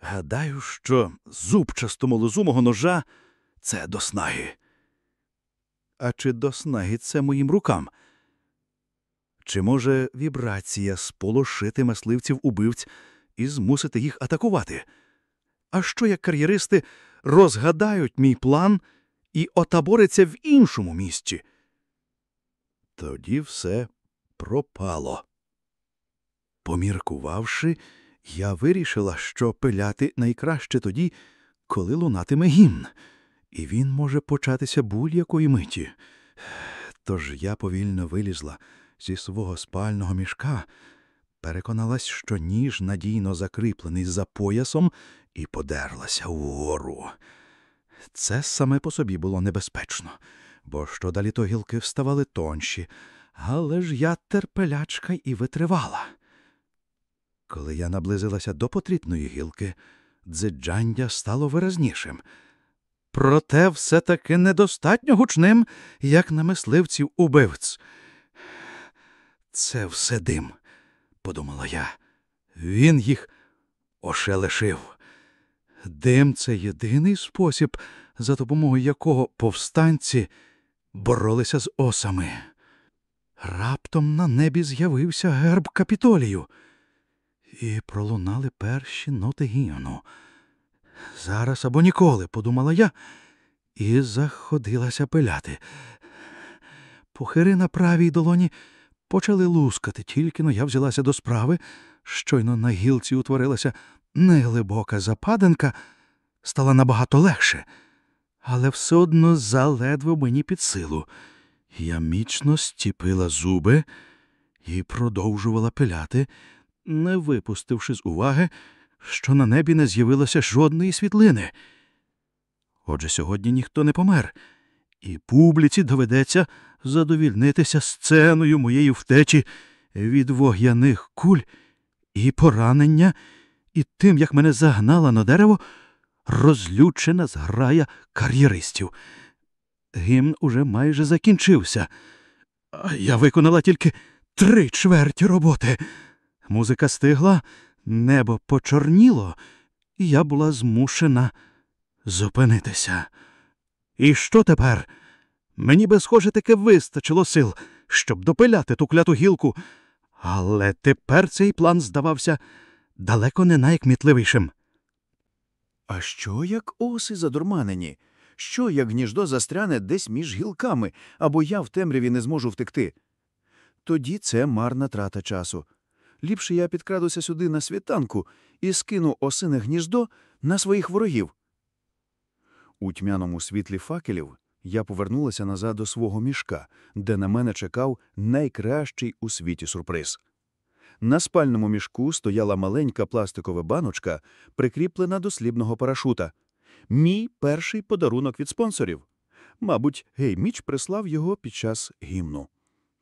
Гадаю, що зубчасто молозумого ножа це до снаги. А чи до снаги це моїм рукам? Чи може вібрація сполошити мисливців убивць і змусити їх атакувати? А що як кар'єристи розгадають мій план і отаборяться в іншому місці? Тоді все пропало. Поміркувавши, я вирішила, що пиляти найкраще тоді, коли лунатиме гімн, і він може початися будь-якої миті. Тож я повільно вилізла зі свого спального мішка, переконалась, що ніж надійно закріплений за поясом, і подерлася вгору. Це саме по собі було небезпечно, бо що далі то гілки вставали тонші, але ж я терпелячка і витривала. Коли я наблизилася до потрібної гілки, дзиджання стало виразнішим. Проте все таки недостатньо гучним, як на мисливців убивць. Це все дим, подумала я. Він їх ошелешив. Дим це єдиний спосіб, за допомогою якого повстанці боролися з осами. Раптом на небі з'явився герб капітолію, і пролунали перші ноти гімну. Зараз або ніколи, подумала я, і заходилася пиляти. Пухири на правій долоні почали лускати, тільки но я взялася до справи, щойно на гілці утворилася неглибока западинка, стала набагато легше, але все одно заледве мені під силу. Я міцно стіпила зуби і продовжувала пиляти, не випустивши з уваги, що на небі не з'явилося жодної світлини. Отже, сьогодні ніхто не помер, і публіці доведеться задовільнитися сценою моєї втечі від вог'яних куль і поранення, і тим, як мене загнала на дерево розлючена зграя кар'єристів. Гімн уже майже закінчився. А Я виконала тільки три чверті роботи. Музика стигла, небо почорніло, і я була змушена зупинитися. І що тепер? Мені би, схоже, таки вистачило сил, щоб допиляти ту кляту гілку, але тепер цей план здавався далеко не найкмітливішим. А що, як оси задурманені? Що, як гніздо застряне десь між гілками, або я в темряві не зможу втекти? Тоді це марна трата часу. Ліпше я підкрадуся сюди на світанку і скину осине гніздо на своїх ворогів. У тьмяному світлі факелів я повернулася назад до свого мішка, де на мене чекав найкращий у світі сюрприз. На спальному мішку стояла маленька пластикова баночка, прикріплена до слібного парашута. Мій перший подарунок від спонсорів. Мабуть, Гей Міч прислав його під час гімну.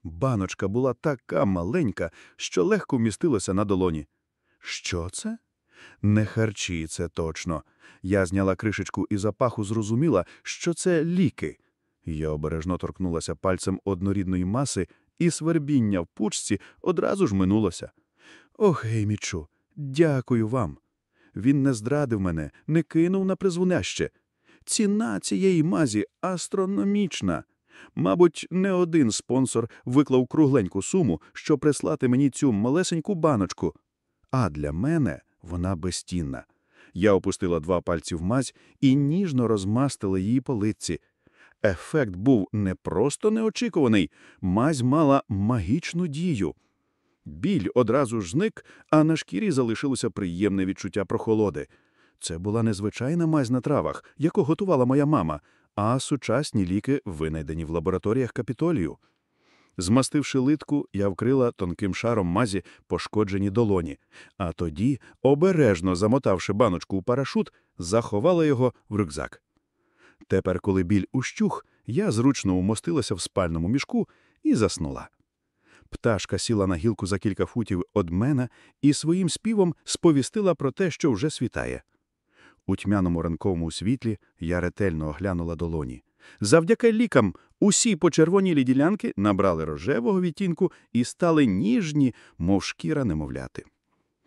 Баночка була така маленька, що легко вмістилася на долоні. Що це? Не харчі, це точно. Я зняла кришечку і запаху зрозуміла, що це ліки. Я обережно торкнулася пальцем однорідної маси, і свербіння в пучці одразу ж минулося. Ох, Геймічу, дякую вам. Він не зрадив мене, не кинув на призволяще. Ціна цієї мазі астрономічна. Мабуть, не один спонсор виклав кругленьку суму, щоб прислати мені цю малесеньку баночку. А для мене вона безцінна. Я опустила два пальці в мазь і ніжно розмастила її по лиці. Ефект був не просто неочікуваний, мазь мала магічну дію. Біль одразу ж зник, а на шкірі залишилося приємне відчуття прохолоди. Це була незвичайна мазь на травах, яку готувала моя мама, а сучасні ліки винайдені в лабораторіях капітолію. Змастивши литку, я вкрила тонким шаром мазі пошкоджені долоні, а тоді, обережно замотавши баночку у парашут, заховала його в рюкзак. Тепер, коли біль ущух, я зручно умостилася в спальному мішку і заснула. Пташка сіла на гілку за кілька футів од мене і своїм співом сповістила про те, що вже світає. У тьмяному ранковому світлі я ретельно оглянула долоні. Завдяки лікам усі почервонілі ділянки набрали рожевого відтінку і стали ніжні, мов шкіра немовляти.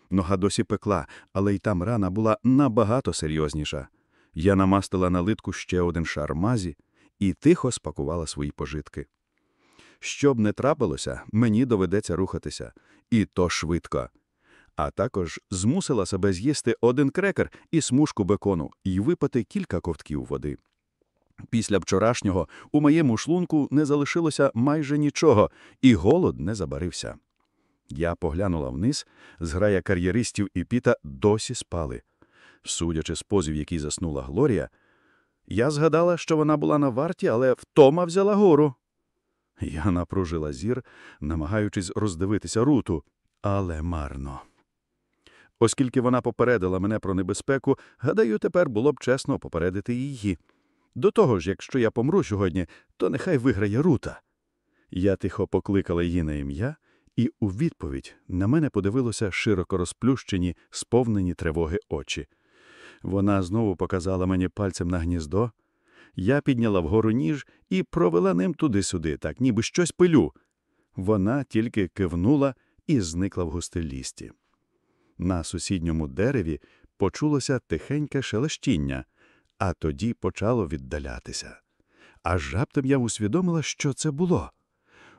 Нога досі пекла, але й там рана була набагато серйозніша. Я намастила на литку ще один шар мазі і тихо спакувала свої пожитки. Щоб не трапилося, мені доведеться рухатися, і то швидко. А також змусила себе з'їсти один крекер і смужку бекону і випити кілька ковтків води. Після вчорашнього у моєму шлунку не залишилося майже нічого, і голод не забарився. Я поглянула вниз, зграя кар'єристів і піта досі спали. Судячи з позів, який заснула Глорія, я згадала, що вона була на варті, але втома взяла гору. Я напружила зір, намагаючись роздивитися руту, але марно. Оскільки вона попередила мене про небезпеку, гадаю, тепер було б чесно попередити її. До того ж, якщо я помру сьогодні, то нехай виграє рута. Я тихо покликала її на ім'я, і у відповідь на мене подивилося широко розплющені, сповнені тривоги очі. Вона знову показала мені пальцем на гніздо. Я підняла вгору ніж і провела ним туди-сюди, так ніби щось пилю. Вона тільки кивнула і зникла в густелісті. На сусідньому дереві почулося тихеньке шелещіння, а тоді почало віддалятися. Аж раптом я усвідомила, що це було.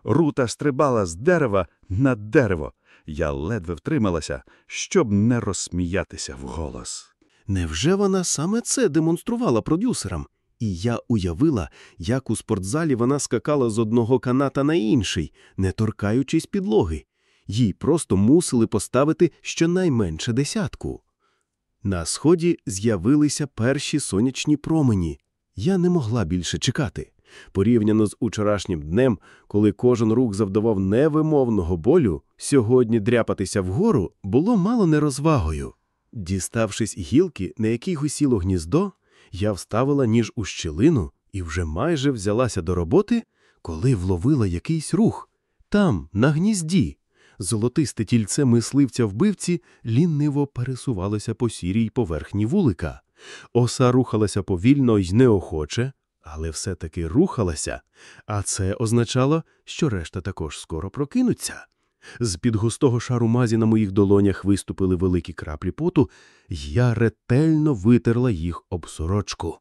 Рута стрибала з дерева на дерево. Я ледве втрималася, щоб не розсміятися вголос. Невже вона саме це демонструвала продюсерам? І я уявила, як у спортзалі вона скакала з одного каната на інший, не торкаючись підлоги. Їй просто мусили поставити щонайменше десятку. На сході з'явилися перші сонячні промені. Я не могла більше чекати. Порівняно з учорашнім днем, коли кожен рух завдавав невимовного болю, сьогодні дряпатися вгору було мало не розвагою. Діставшись гілки, на якій гусіло гніздо, я вставила ніж у щілину і вже майже взялася до роботи, коли вловила якийсь рух. Там, на гнізді. Золотисте тільце мисливця вбивці лінниво пересувалося по сірій поверхні вулика. Оса рухалася повільно й неохоче, але все-таки рухалася, а це означало, що решта також скоро прокинуться. З-під густого шару мазі на моїх долонях виступили великі краплі поту, я ретельно витерла їх об сорочку.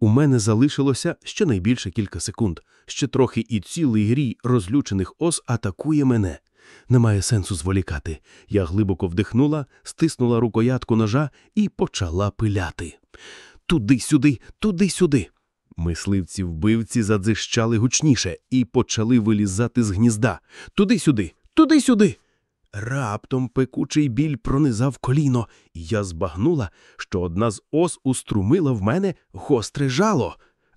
У мене залишилося щонайбільше кілька секунд. Ще трохи і цілий грій розлючених ос атакує мене. Немає сенсу зволікати. Я глибоко вдихнула, стиснула рукоятку ножа і почала пиляти. Туди-сюди, туди-сюди. Мисливці вбивці задзищали гучніше і почали вилізати з гнізда. Туди-сюди, туди-сюди. Раптом пекучий біль пронизав коліно, і я збагнула, що одна з ос уструмила в мене гостре жало,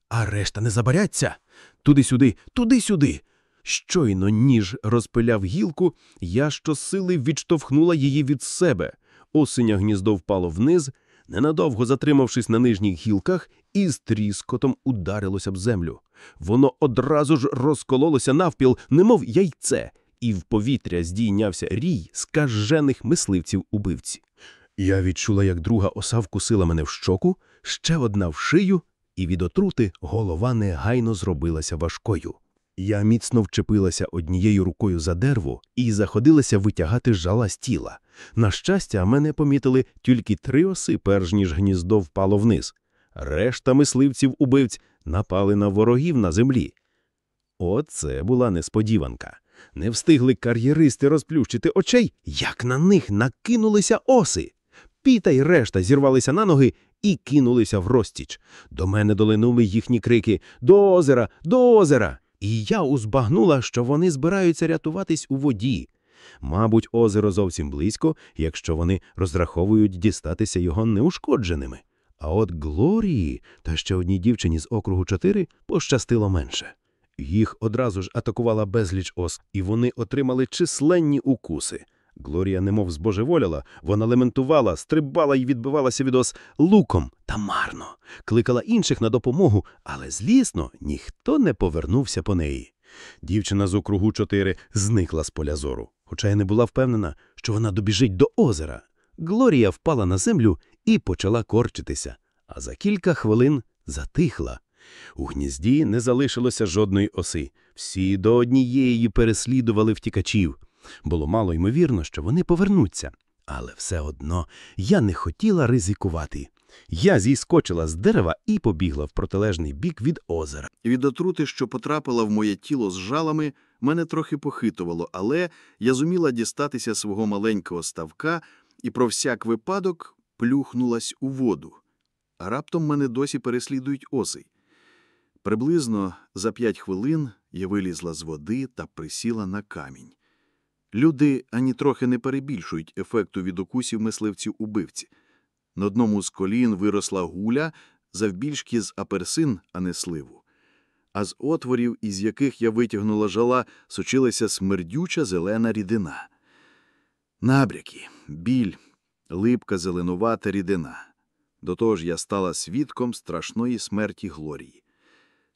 а решта не забаряться. Туди-сюди, туди-сюди. Щойно ніж розпиляв гілку, я щосили відштовхнула її від себе. Осеня гніздо впало вниз, ненадовго затримавшись на нижніх гілках, і з тріскотом ударилося б землю. Воно одразу ж розкололося навпіл, немов яйце, і в повітря здійнявся рій скажених мисливців убивці. Я відчула, як друга оса вкусила мене в щоку, ще одна в шию, і від отрути голова негайно зробилася важкою. Я міцно вчепилася однією рукою за дереву і заходилася витягати жала з тіла. На щастя, мене помітили тільки три оси, перш ніж гніздо впало вниз. Решта мисливців убивць напали на ворогів на землі. Оце була несподіванка. Не встигли кар'єристи розплющити очей, як на них накинулися оси. Піта й решта зірвалися на ноги і кинулися в розтіч. До мене долинули їхні крики До озера, до озера. І я узбагнула, що вони збираються рятуватись у воді. Мабуть, озеро зовсім близько, якщо вони розраховують дістатися його неушкодженими. А от Глорії та ще одній дівчині з округу 4 пощастило менше. Їх одразу ж атакувала безліч ос, і вони отримали численні укуси. Глорія немов збожеволіла, вона лементувала, стрибала і відбивалася від ос луком та марно, кликала інших на допомогу, але злісно ніхто не повернувся по неї. Дівчина з округу 4 зникла з поля зору, хоча й не була впевнена, що вона добіжить до озера. Глорія впала на землю і почала корчитися, а за кілька хвилин затихла. У гнізді не залишилося жодної оси. Всі до однієї переслідували втікачів. Було мало ймовірно, що вони повернуться. Але все одно я не хотіла ризикувати. Я зіскочила з дерева і побігла в протилежний бік від озера. Від отрути, що потрапила в моє тіло з жалами, мене трохи похитувало, але я зуміла дістатися свого маленького ставка і про всяк випадок плюхнулась у воду. А раптом мене досі переслідують оси. Приблизно за п'ять хвилин я вилізла з води та присіла на камінь. Люди ані трохи не перебільшують ефекту від укусів мисливців убивці. На одному з колін виросла гуля завбільшки з аперсин, а не сливу. А з отворів, із яких я витягнула жала, сочилася смердюча зелена рідина. Набряки, біль, липка зеленувата рідина. До того ж я стала свідком страшної смерті Глорії.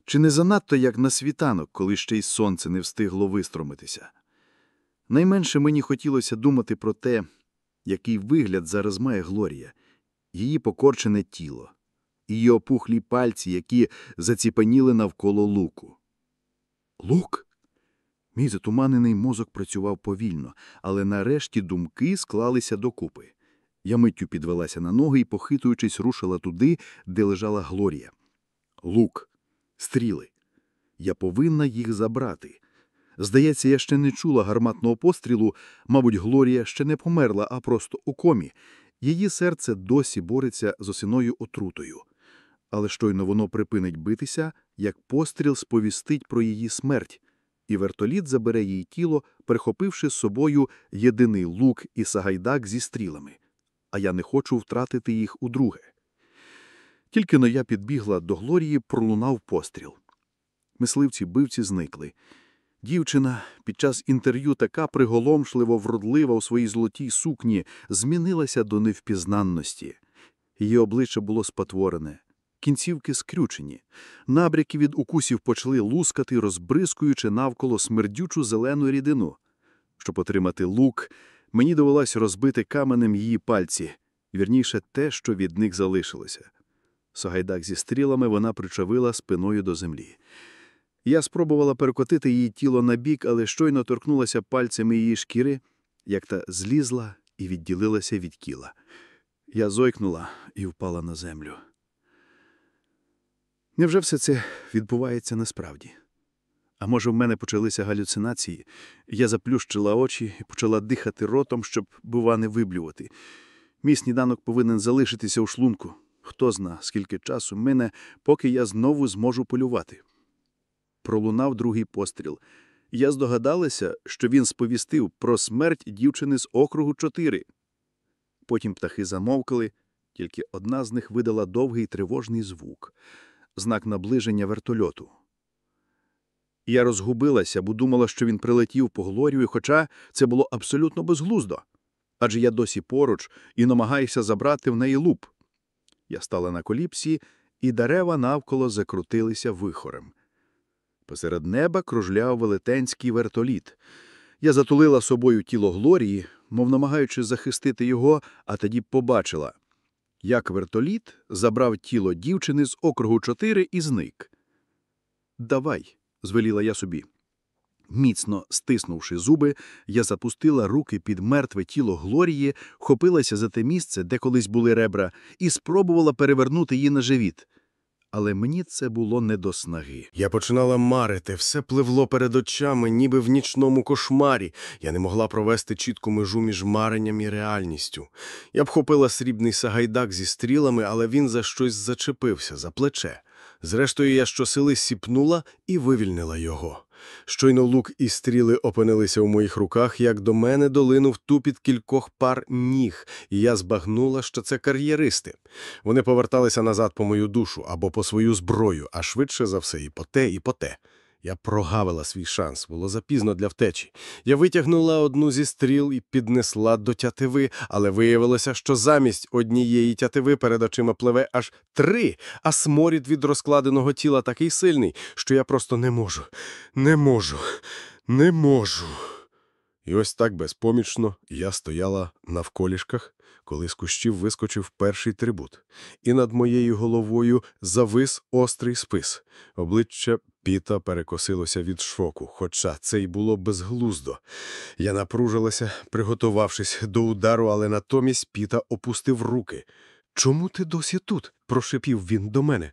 Чи не занадто як на світанок, коли ще й сонце не встигло вистромитися? Найменше мені хотілося думати про те, який вигляд зараз має Глорія, її покорчене тіло, її опухлі пальці, які заціпаніли навколо луку. Лук? Мій затуманений мозок працював повільно, але нарешті думки склалися докупи. Я миттю підвелася на ноги і, похитуючись, рушила туди, де лежала Глорія. Лук, стріли. Я повинна їх забрати. Здається, я ще не чула гарматного пострілу, мабуть, Глорія ще не померла, а просто у комі. Її серце досі бореться з осиною отрутою. Але щойно воно припинить битися, як постріл сповістить про її смерть, і вертоліт забере її тіло, прихопивши з собою єдиний лук і сагайдак зі стрілами. А я не хочу втратити їх удруге. Тільки но я підбігла до Глорії, пролунав постріл. Мисливці-бивці зникли. Дівчина під час інтерв'ю така приголомшливо вродлива у своїй золотій сукні змінилася до невпізнанності. Її обличчя було спотворене, кінцівки скрючені, набряки від укусів почали лускати, розбризкуючи навколо смердючу зелену рідину. Щоб отримати лук, мені довелось розбити каменем її пальці, вірніше те, що від них залишилося. Сагайдак зі стрілами вона причавила спиною до землі. Я спробувала перекотити її тіло на бік, але щойно торкнулася пальцями її шкіри, як та злізла і відділилася від тіла. Я зойкнула і впала на землю. Невже все це відбувається насправді? А може, в мене почалися галюцинації? Я заплющила очі і почала дихати ротом, щоб, бува, не виблювати. Мій сніданок повинен залишитися у шлунку. Хто зна, скільки часу мине, поки я знову зможу полювати. Пролунав другий постріл. Я здогадалася, що він сповістив про смерть дівчини з округу 4. Потім птахи замовкали, тільки одна з них видала довгий тривожний звук знак наближення вертольоту. Я розгубилася, бо думала, що він прилетів по Глорію, хоча це було абсолютно безглуздо. Адже я досі поруч і намагаюся забрати в неї луп. Я стала на коліпсі, і дерева навколо закрутилися вихорем. Посеред неба кружляв велетенський вертоліт. Я затулила собою тіло Глорії, мов намагаючись захистити його, а тоді побачила, як вертоліт забрав тіло дівчини з округу 4 і зник. Давай, звеліла я собі. Міцно стиснувши зуби, я запустила руки під мертве тіло Глорії, хопилася за те місце, де колись були ребра, і спробувала перевернути її на живіт. Але мені це було не до снаги. Я починала марити, все пливло перед очами, ніби в нічному кошмарі. Я не могла провести чітку межу між маренням і реальністю. Я б хопила срібний сагайдак зі стрілами, але він за щось зачепився, за плече. Зрештою, я щосили сіпнула і вивільнила його. Щойно лук і стріли опинилися у моїх руках, як до мене долинув тупіт кількох пар ніг, і я збагнула, що це кар'єристи. Вони поверталися назад по мою душу або по свою зброю, а швидше за все і по те, і по те. Я прогавила свій шанс, було запізно для втечі. Я витягнула одну зі стріл і піднесла до тятиви, але виявилося, що замість однієї тятиви перед очима пливе аж три, а сморід від розкладеного тіла такий сильний, що я просто не можу, не можу, не можу. І ось так безпомічно я стояла навколішках, коли з кущів вискочив перший трибут, і над моєю головою завис острий спис. Обличчя Піта перекосилося від шоку, хоча це й було безглуздо. Я напружилася, приготувавшись до удару, але натомість Піта опустив руки. Чому ти досі тут? прошепів він до мене.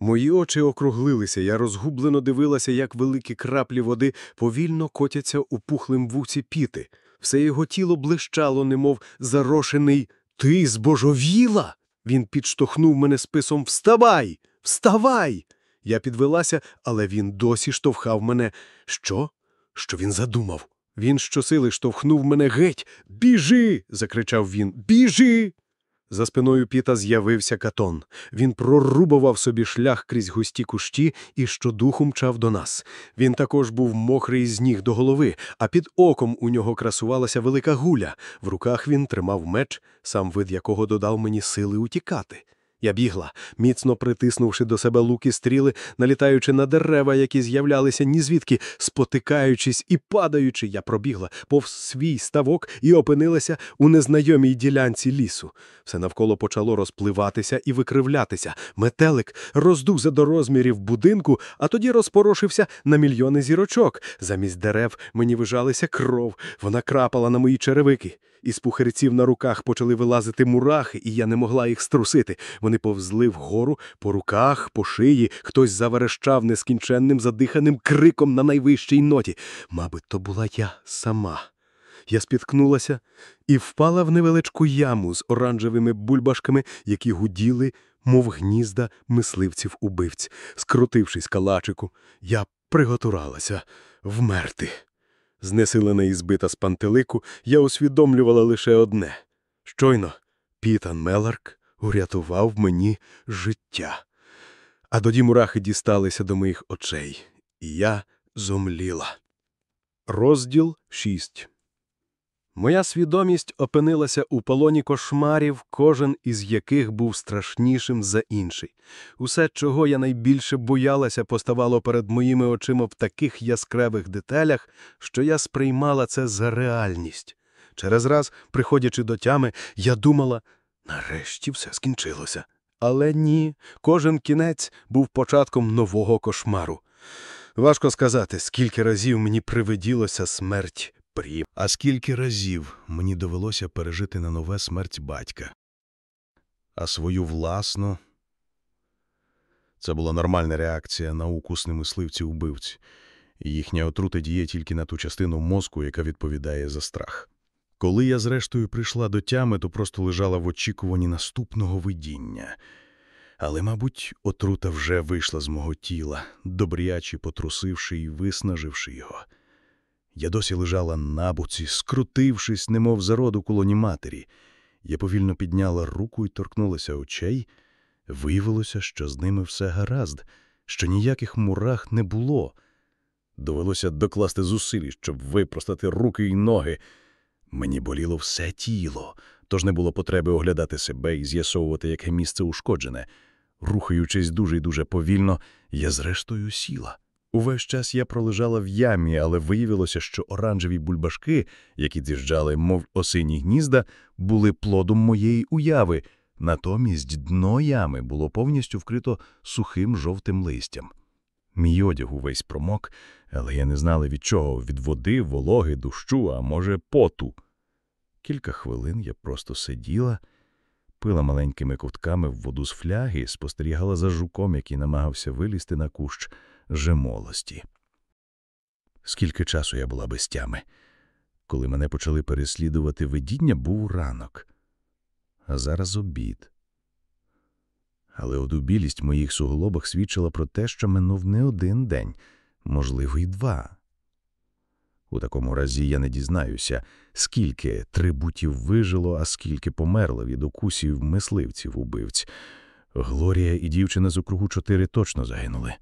Мої очі округлилися, я розгублено дивилася, як великі краплі води повільно котяться у пухлим вуці піти. Все його тіло блищало, немов зарошений. Ти збожовіла? Він підштовхнув мене списом Вставай! Вставай! Я підвелася, але він досі штовхав мене. Що? Що він задумав? Він щосили штовхнув мене геть. Біжи. закричав він. Біжи. За спиною піта з'явився катон. Він прорубував собі шлях крізь густі кущі і щодуху мчав до нас. Він також був мокрий з ніг до голови, а під оком у нього красувалася велика гуля. В руках він тримав меч, сам вид якого додав мені сили утікати. Я бігла, міцно притиснувши до себе луки стріли, налітаючи на дерева, які з'являлися нізвідки, спотикаючись і падаючи, я пробігла повз свій ставок і опинилася у незнайомій ділянці лісу. Все навколо почало розпливатися і викривлятися. Метелик роздувся до розмірів будинку, а тоді розпорошився на мільйони зірочок. Замість дерев мені вижалися кров, вона крапала на мої черевики. Із пухарців на руках почали вилазити мурахи, і я не могла їх струсити. Вони повзли вгору, по руках, по шиї, хтось заверещав нескінченним задиханим криком на найвищій ноті. Мабуть, то була я сама. Я спіткнулася і впала в невеличку яму з оранжевими бульбашками, які гуділи, мов гнізда мисливців убивць. Скрутившись калачику, я приготувалася вмерти. Знесилена і збита з пантелику, я усвідомлювала лише одне щойно Пітан Меларк урятував мені життя. А тоді мурахи дісталися до моїх очей, і я зомліла. Розділ 6 Моя свідомість опинилася у полоні кошмарів, кожен із яких був страшнішим за інший. Усе, чого я найбільше боялася, поставало перед моїми очима в таких яскравих деталях, що я сприймала це за реальність. Через раз, приходячи до тями, я думала, нарешті все скінчилося. Але ні, кожен кінець був початком нового кошмару. Важко сказати, скільки разів мені привиділося смерть Прі. А скільки разів мені довелося пережити на нове смерть батька, а свою власну. Це була нормальна реакція на укусни мисливці убивці, і їхня отрута діє тільки на ту частину мозку, яка відповідає за страх. Коли я, зрештою, прийшла до тями, то просто лежала в очікуванні наступного видіння. Але, мабуть, отрута вже вийшла з мого тіла, добряче потрусивши і виснаживши його. Я досі лежала на боці, скрутившись, немов зароду колоні матері. Я повільно підняла руку і торкнулася очей. Виявилося, що з ними все гаразд, що ніяких мурах не було. Довелося докласти зусиль, щоб випростати руки й ноги. Мені боліло все тіло, тож не було потреби оглядати себе і з'ясовувати, яке місце ушкоджене. Рухаючись дуже й дуже повільно, я зрештою сіла. Увесь час я пролежала в ямі, але виявилося, що оранжеві бульбашки, які з'їжджали, мов осині гнізда, були плодом моєї уяви. Натомість дно ями було повністю вкрито сухим жовтим листям. Мій одяг увесь промок, але я не знала від чого від води, вологи, дощу, а може, поту. Кілька хвилин я просто сиділа, пила маленькими ковтками в воду з фляги, спостерігала за жуком, який намагався вилізти на кущ жемолості. Скільки часу я була без тями. Коли мене почали переслідувати видіння, був ранок, а зараз обід. Але одубілість моїх суглобах свідчила про те, що минув не один день, можливо, і два. У такому разі я не дізнаюся, скільки трибутів вижило, а скільки померло від укусів мисливців убивць. Глорія і дівчина з округу чотири точно загинули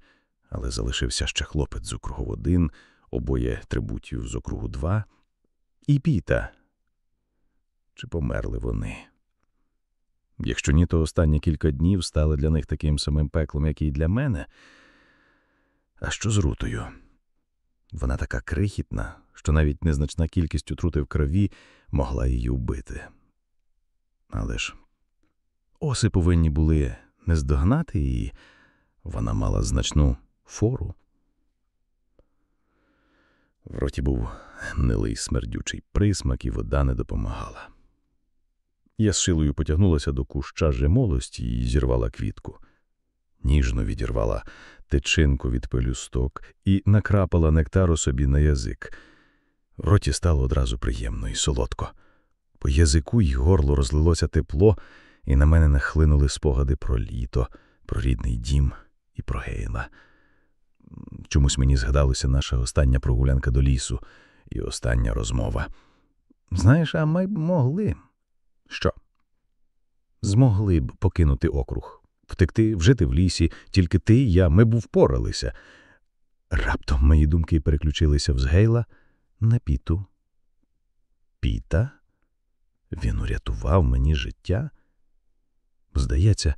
але залишився ще хлопець з округу один, обоє трибутів з округу два, і піта. Чи померли вони? Якщо ні, то останні кілька днів стали для них таким самим пеклом, як і для мене. А що з рутою? Вона така крихітна, що навіть незначна кількість отрути в крові могла її вбити. Але ж оси повинні були не здогнати її, вона мала значну фору. В роті був гнилий смердючий присмак, і вода не допомагала. Я з шилою потягнулася до куща жемолості і зірвала квітку. Ніжно відірвала течинку від пелюсток і накрапала нектару собі на язик. В роті стало одразу приємно і солодко. По язику й горло розлилося тепло, і на мене нахлинули спогади про літо, про рідний дім і про Гейла. Чомусь мені згадалася наша остання прогулянка до лісу і остання розмова. Знаєш, а ми б могли. Що? Змогли б покинути округ, втекти, вжити в лісі, тільки ти і я, ми б впоралися. Раптом мої думки переключилися з Гейла на піту. Піта? Він урятував мені життя? Здається,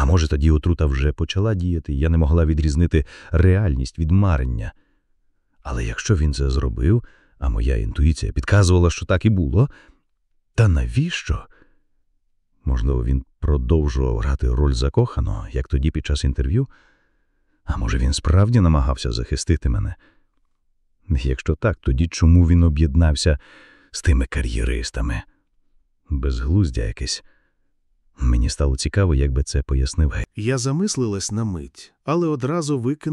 А може, тоді отрута вже почала діяти, я не могла відрізнити реальність від марення. Але якщо він це зробив, а моя інтуїція підказувала, що так і було, та навіщо? Можливо, він продовжував грати роль закоханого, як тоді під час інтерв'ю? А може, він справді намагався захистити мене? Якщо так, тоді чому він об'єднався з тими кар'єристами? Безглуздя якесь. Мені стало цікаво, як би це пояснив. Я замислилась на мить, але одразу викинула